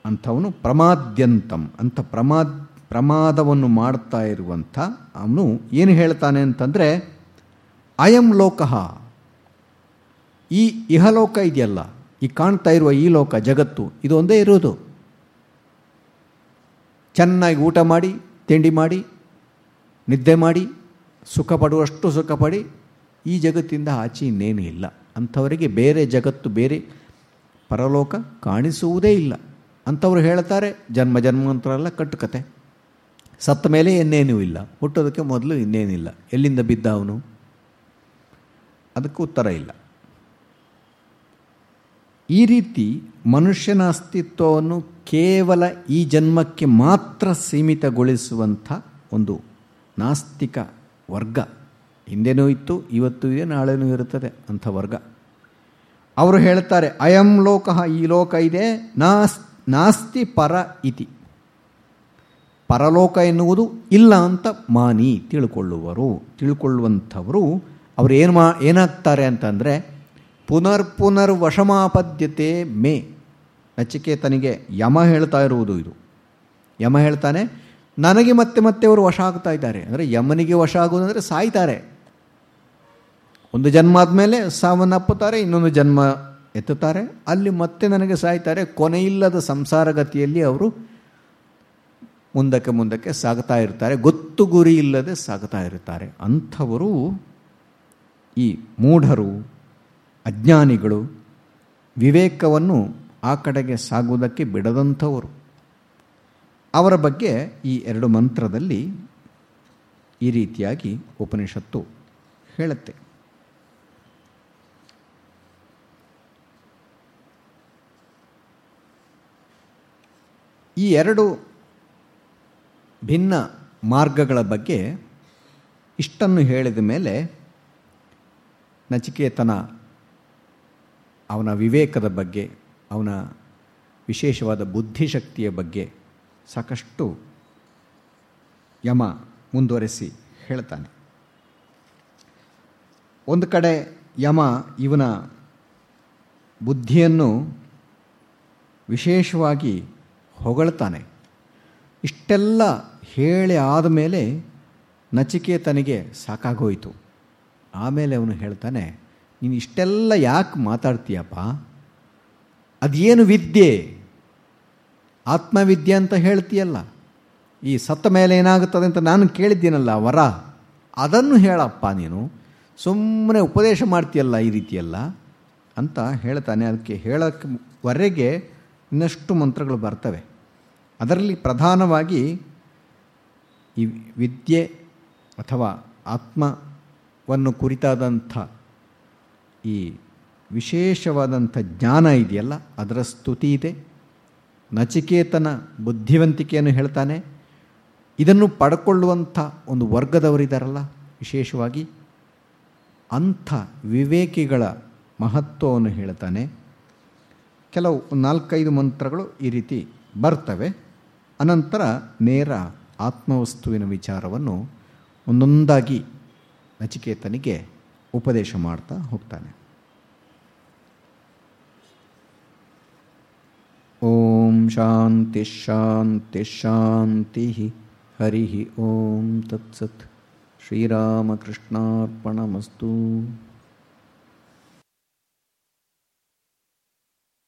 ಅಂಥವನು ಪ್ರಮಾದ್ಯಂತಂ, ಅಂಥ ಪ್ರಮಾದ್, ಪ್ರಮಾದವನ್ನು ಮಾಡ್ತಾ ಇರುವಂಥ ಅವನು ಏನು ಹೇಳ್ತಾನೆ ಅಂತಂದರೆ, ಅಯಂ ಲೋಕಃ. ಈ ಇಹಲೋಕ ಇದೆಯಲ್ಲ ಈ ಕಾಣ್ತಾ ಇರುವ ಈ ಲೋಕ, ಜಗತ್ತು, ಇದು ಒಂದೇ ಇರೋದು ಚೆನ್ನಾಗಿ ಊಟ ಮಾಡಿ, ತಿಂಡಿ ಮಾಡಿ, ನಿದ್ದೆ ಮಾಡಿ, ಸುಖ ಪಡುವಷ್ಟು ಸುಖ ಪಡಿ, ಈ ಜಗತ್ತಿಂದ ಆಚೆ ಇನ್ನೇನು ಇಲ್ಲ. ಅಂಥವರಿಗೆ ಬೇರೆ ಜಗತ್ತು, ಬೇರೆ ಪರಲೋಕ ಕಾಣಿಸುವುದೇ ಇಲ್ಲ. ಅಂಥವ್ರು ಹೇಳ್ತಾರೆ, ಜನ್ಮ ಜನ್ಮಾಂತರ ಎಲ್ಲ ಕಟ್ಟುಕತೆ. ಸತ್ತ ಮೇಲೆ ಇನ್ನೇನೂ ಇಲ್ಲ. ಹುಟ್ಟೋದಕ್ಕೆ ಮೊದಲು ಇನ್ನೇನಿಲ್ಲ. ಎಲ್ಲಿಂದ ಬಿದ್ದ ಅವನು? ಅದಕ್ಕೆ ಉತ್ತರ ಇಲ್ಲ. ಈ ರೀತಿ ಮನುಷ್ಯನ ಅಸ್ತಿತ್ವವನ್ನು ಕೇವಲ ಈ ಜನ್ಮಕ್ಕೆ ಮಾತ್ರ ಸೀಮಿತಗೊಳಿಸುವಂಥ ಒಂದು ನಾಸ್ತಿಕ ವರ್ಗ. ಹಿಂದೆನೂ ಇತ್ತು, ಇವತ್ತು ಇದೆ, ನಾಳೆನೂ ಇರುತ್ತದೆ ಅಂಥ ವರ್ಗ. ಅವರು ಹೇಳ್ತಾರೆ, ಅಯಂ ಲೋಕ, ಈ ಲೋಕ ಇದೆ, ನಾಸ್, ನಾಸ್ತಿ ಪರ ಇತಿ. ಪರಲೋಕ ಎನ್ನುವುದು ಇಲ್ಲ ಅಂತ ಮಾನಿ ತಿಳ್ಕೊಳ್ಳುವರು. ತಿಳ್ಕೊಳ್ಳುವಂಥವರು ಅವರು ಏನು ಮಾ, ಏನಾಗ್ತಾರೆ ಅಂತಂದರೆ ಪುನರ್ ಪುನರ್ ವಶಮಾಪದ್ಯತೆ ಮೇ. ನಚಿಕೇತನಿಗೆ ಯಮ ಹೇಳ್ತಾ ಇರುವುದು ಇದು. ಯಮ ಹೇಳ್ತಾನೆ, ನನಗೆ ಮತ್ತೆ ಮತ್ತೆ ಅವರು ವಶ ಆಗ್ತಾ ಇದ್ದಾರೆ. ಅಂದರೆ ಯಮನಿಗೆ ವಶ ಆಗುವುದಂದರೆ ಸಾಯ್ತಾರೆ. ಒಂದು ಜನ್ಮ ಆದಮೇಲೆ ಸಾವನ್ನಪ್ಪುತ್ತಾರೆ ಇನ್ನೊಂದು ಜನ್ಮ ಎತ್ತುತ್ತಾರೆ. ಅಲ್ಲಿ ಮತ್ತೆ ನನಗೆ ಸಾಯ್ತಾರೆ. ಕೊನೆಯಿಲ್ಲದ ಸಂಸಾರ ಗತಿಯಲ್ಲಿ ಅವರು ಮುಂದಕ್ಕೆ ಮುಂದಕ್ಕೆ ಸಾಗ್ತಾ ಇರ್ತಾರೆ. ಗೊತ್ತು ಗುರಿ ಇಲ್ಲದೆ ಸಾಗ್ತಾ ಇರ್ತಾರೆ. ಅಂಥವರು ಈ ಮೂಢರು ಅಜ್ಞಾನಿಗಳು ವಿವೇಕವನ್ನು ಆ ಕಡೆಗೆ ಸಾಗುವುದಕ್ಕೆ ಬಿಡದಂಥವರು. ಅವರ ಬಗ್ಗೆ ಈ ಎರಡು ಮಂತ್ರದಲ್ಲಿ ಈ ರೀತಿಯಾಗಿ ಉಪನಿಷತ್ತು ಹೇಳುತ್ತೆ. ಈ ಎರಡು ಭಿನ್ನ ಮಾರ್ಗಗಳ ಬಗ್ಗೆ ಇಷ್ಟನ್ನು ಹೇಳಿದ ಮೇಲೆ ನಚಿಕೇತನ ಅವನ ವಿವೇಕದ ಬಗ್ಗೆ, ಅವನ ವಿಶೇಷವಾದ ಬುದ್ಧಿಶಕ್ತಿಯ ಬಗ್ಗೆ ಸಾಕಷ್ಟು ಯಮ ಮುಂದುವರೆಸಿ ಹೇಳ್ತಾನೆ. ಒಂದು ಕಡೆ ಯಮ ಇವನ ಬುದ್ಧಿಯನ್ನು ವಿಶೇಷವಾಗಿ ಹೊಗಳ್ತಾನೆ. ಇಷ್ಟೆಲ್ಲ ಹೇಳಿ ಆದಮೇಲೆ ನಚಿಕೇತನಿಗೆ ಸಾಕಾಗೋಯಿತು. ಆಮೇಲೆ ಅವನು ಹೇಳ್ತಾನೆ ನೀನು ಇಷ್ಟೆಲ್ಲ ಯಾಕೆ ಮಾತಾಡ್ತೀಯಪ್ಪ? ಅದೇನು ವಿದ್ಯೆ? ಆತ್ಮವಿದ್ಯೆ ಅಂತ ಹೇಳ್ತೀಯಲ್ಲ. ಈ ಸತ್ತ ಮೇಲೆ ಏನಾಗುತ್ತದೆ ಅಂತ ನಾನು ಕೇಳಿದ್ದೀನಲ್ಲ ವರ. ಅದನ್ನು ಹೇಳಪ್ಪ ನೀನು. ಸುಮ್ಮನೆ ಉಪದೇಶ ಮಾಡ್ತೀಯಲ್ಲ ಈ ರೀತಿಯೆಲ್ಲ ಅಂತ ಹೇಳ್ತಾನೆ. ಅದಕ್ಕೆ ಹೇಳೋವರೆಗೆ ಇನ್ನಷ್ಟು ಮಂತ್ರಗಳು ಬರ್ತವೆ. ಅದರಲ್ಲಿ ಪ್ರಧಾನವಾಗಿ ಈ ವಿದ್ಯೆ ಅಥವಾ ಆತ್ಮವನ್ನು ಕುರಿತಾದಂಥ ಈ ವಿಶೇಷವಾದಂಥ ಜ್ಞಾನ ಇದೆಯಲ್ಲ, ಅದರ ಸ್ತುತಿ ಇದೆ. ನಚಿಕೇತನ ಬುದ್ಧಿವಂತಿಕೆಯನ್ನು ಹೇಳ್ತಾನೆ. ಇದನ್ನು ಪಡ್ಕೊಳ್ಳುವಂಥ ಒಂದು ವರ್ಗದವರಿದ್ದಾರಲ್ಲ ವಿಶೇಷವಾಗಿ ಅಂಥ ವಿವೇಕಿಗಳ ಮಹತ್ವವನ್ನು ಹೇಳ್ತಾನೆ. ಕೆಲವು ನಾಲ್ಕೈದು ಮಂತ್ರಗಳು ಈ ರೀತಿ ಬರ್ತವೆ. ಅನಂತರ ನೇರ ಆತ್ಮವಸ್ತುವಿನ ವಿಚಾರವನ್ನು ಒಂದೊಂದಾಗಿ ನಚಿಕೇತನಿಗೆ ಉಪದೇಶ ಮಾಡ್ತಾ ಹೋಗ್ತಾನೆ ಓಂ ಶಾಂತಿ ಶಾಂತಿ ಶಾಂತಿ ಹರಿ ಓಂ ತತ್ಸತ್ ಶ್ರೀರಾಮಕೃಷ್ಣಾರ್ಪಣಮಸ್ತು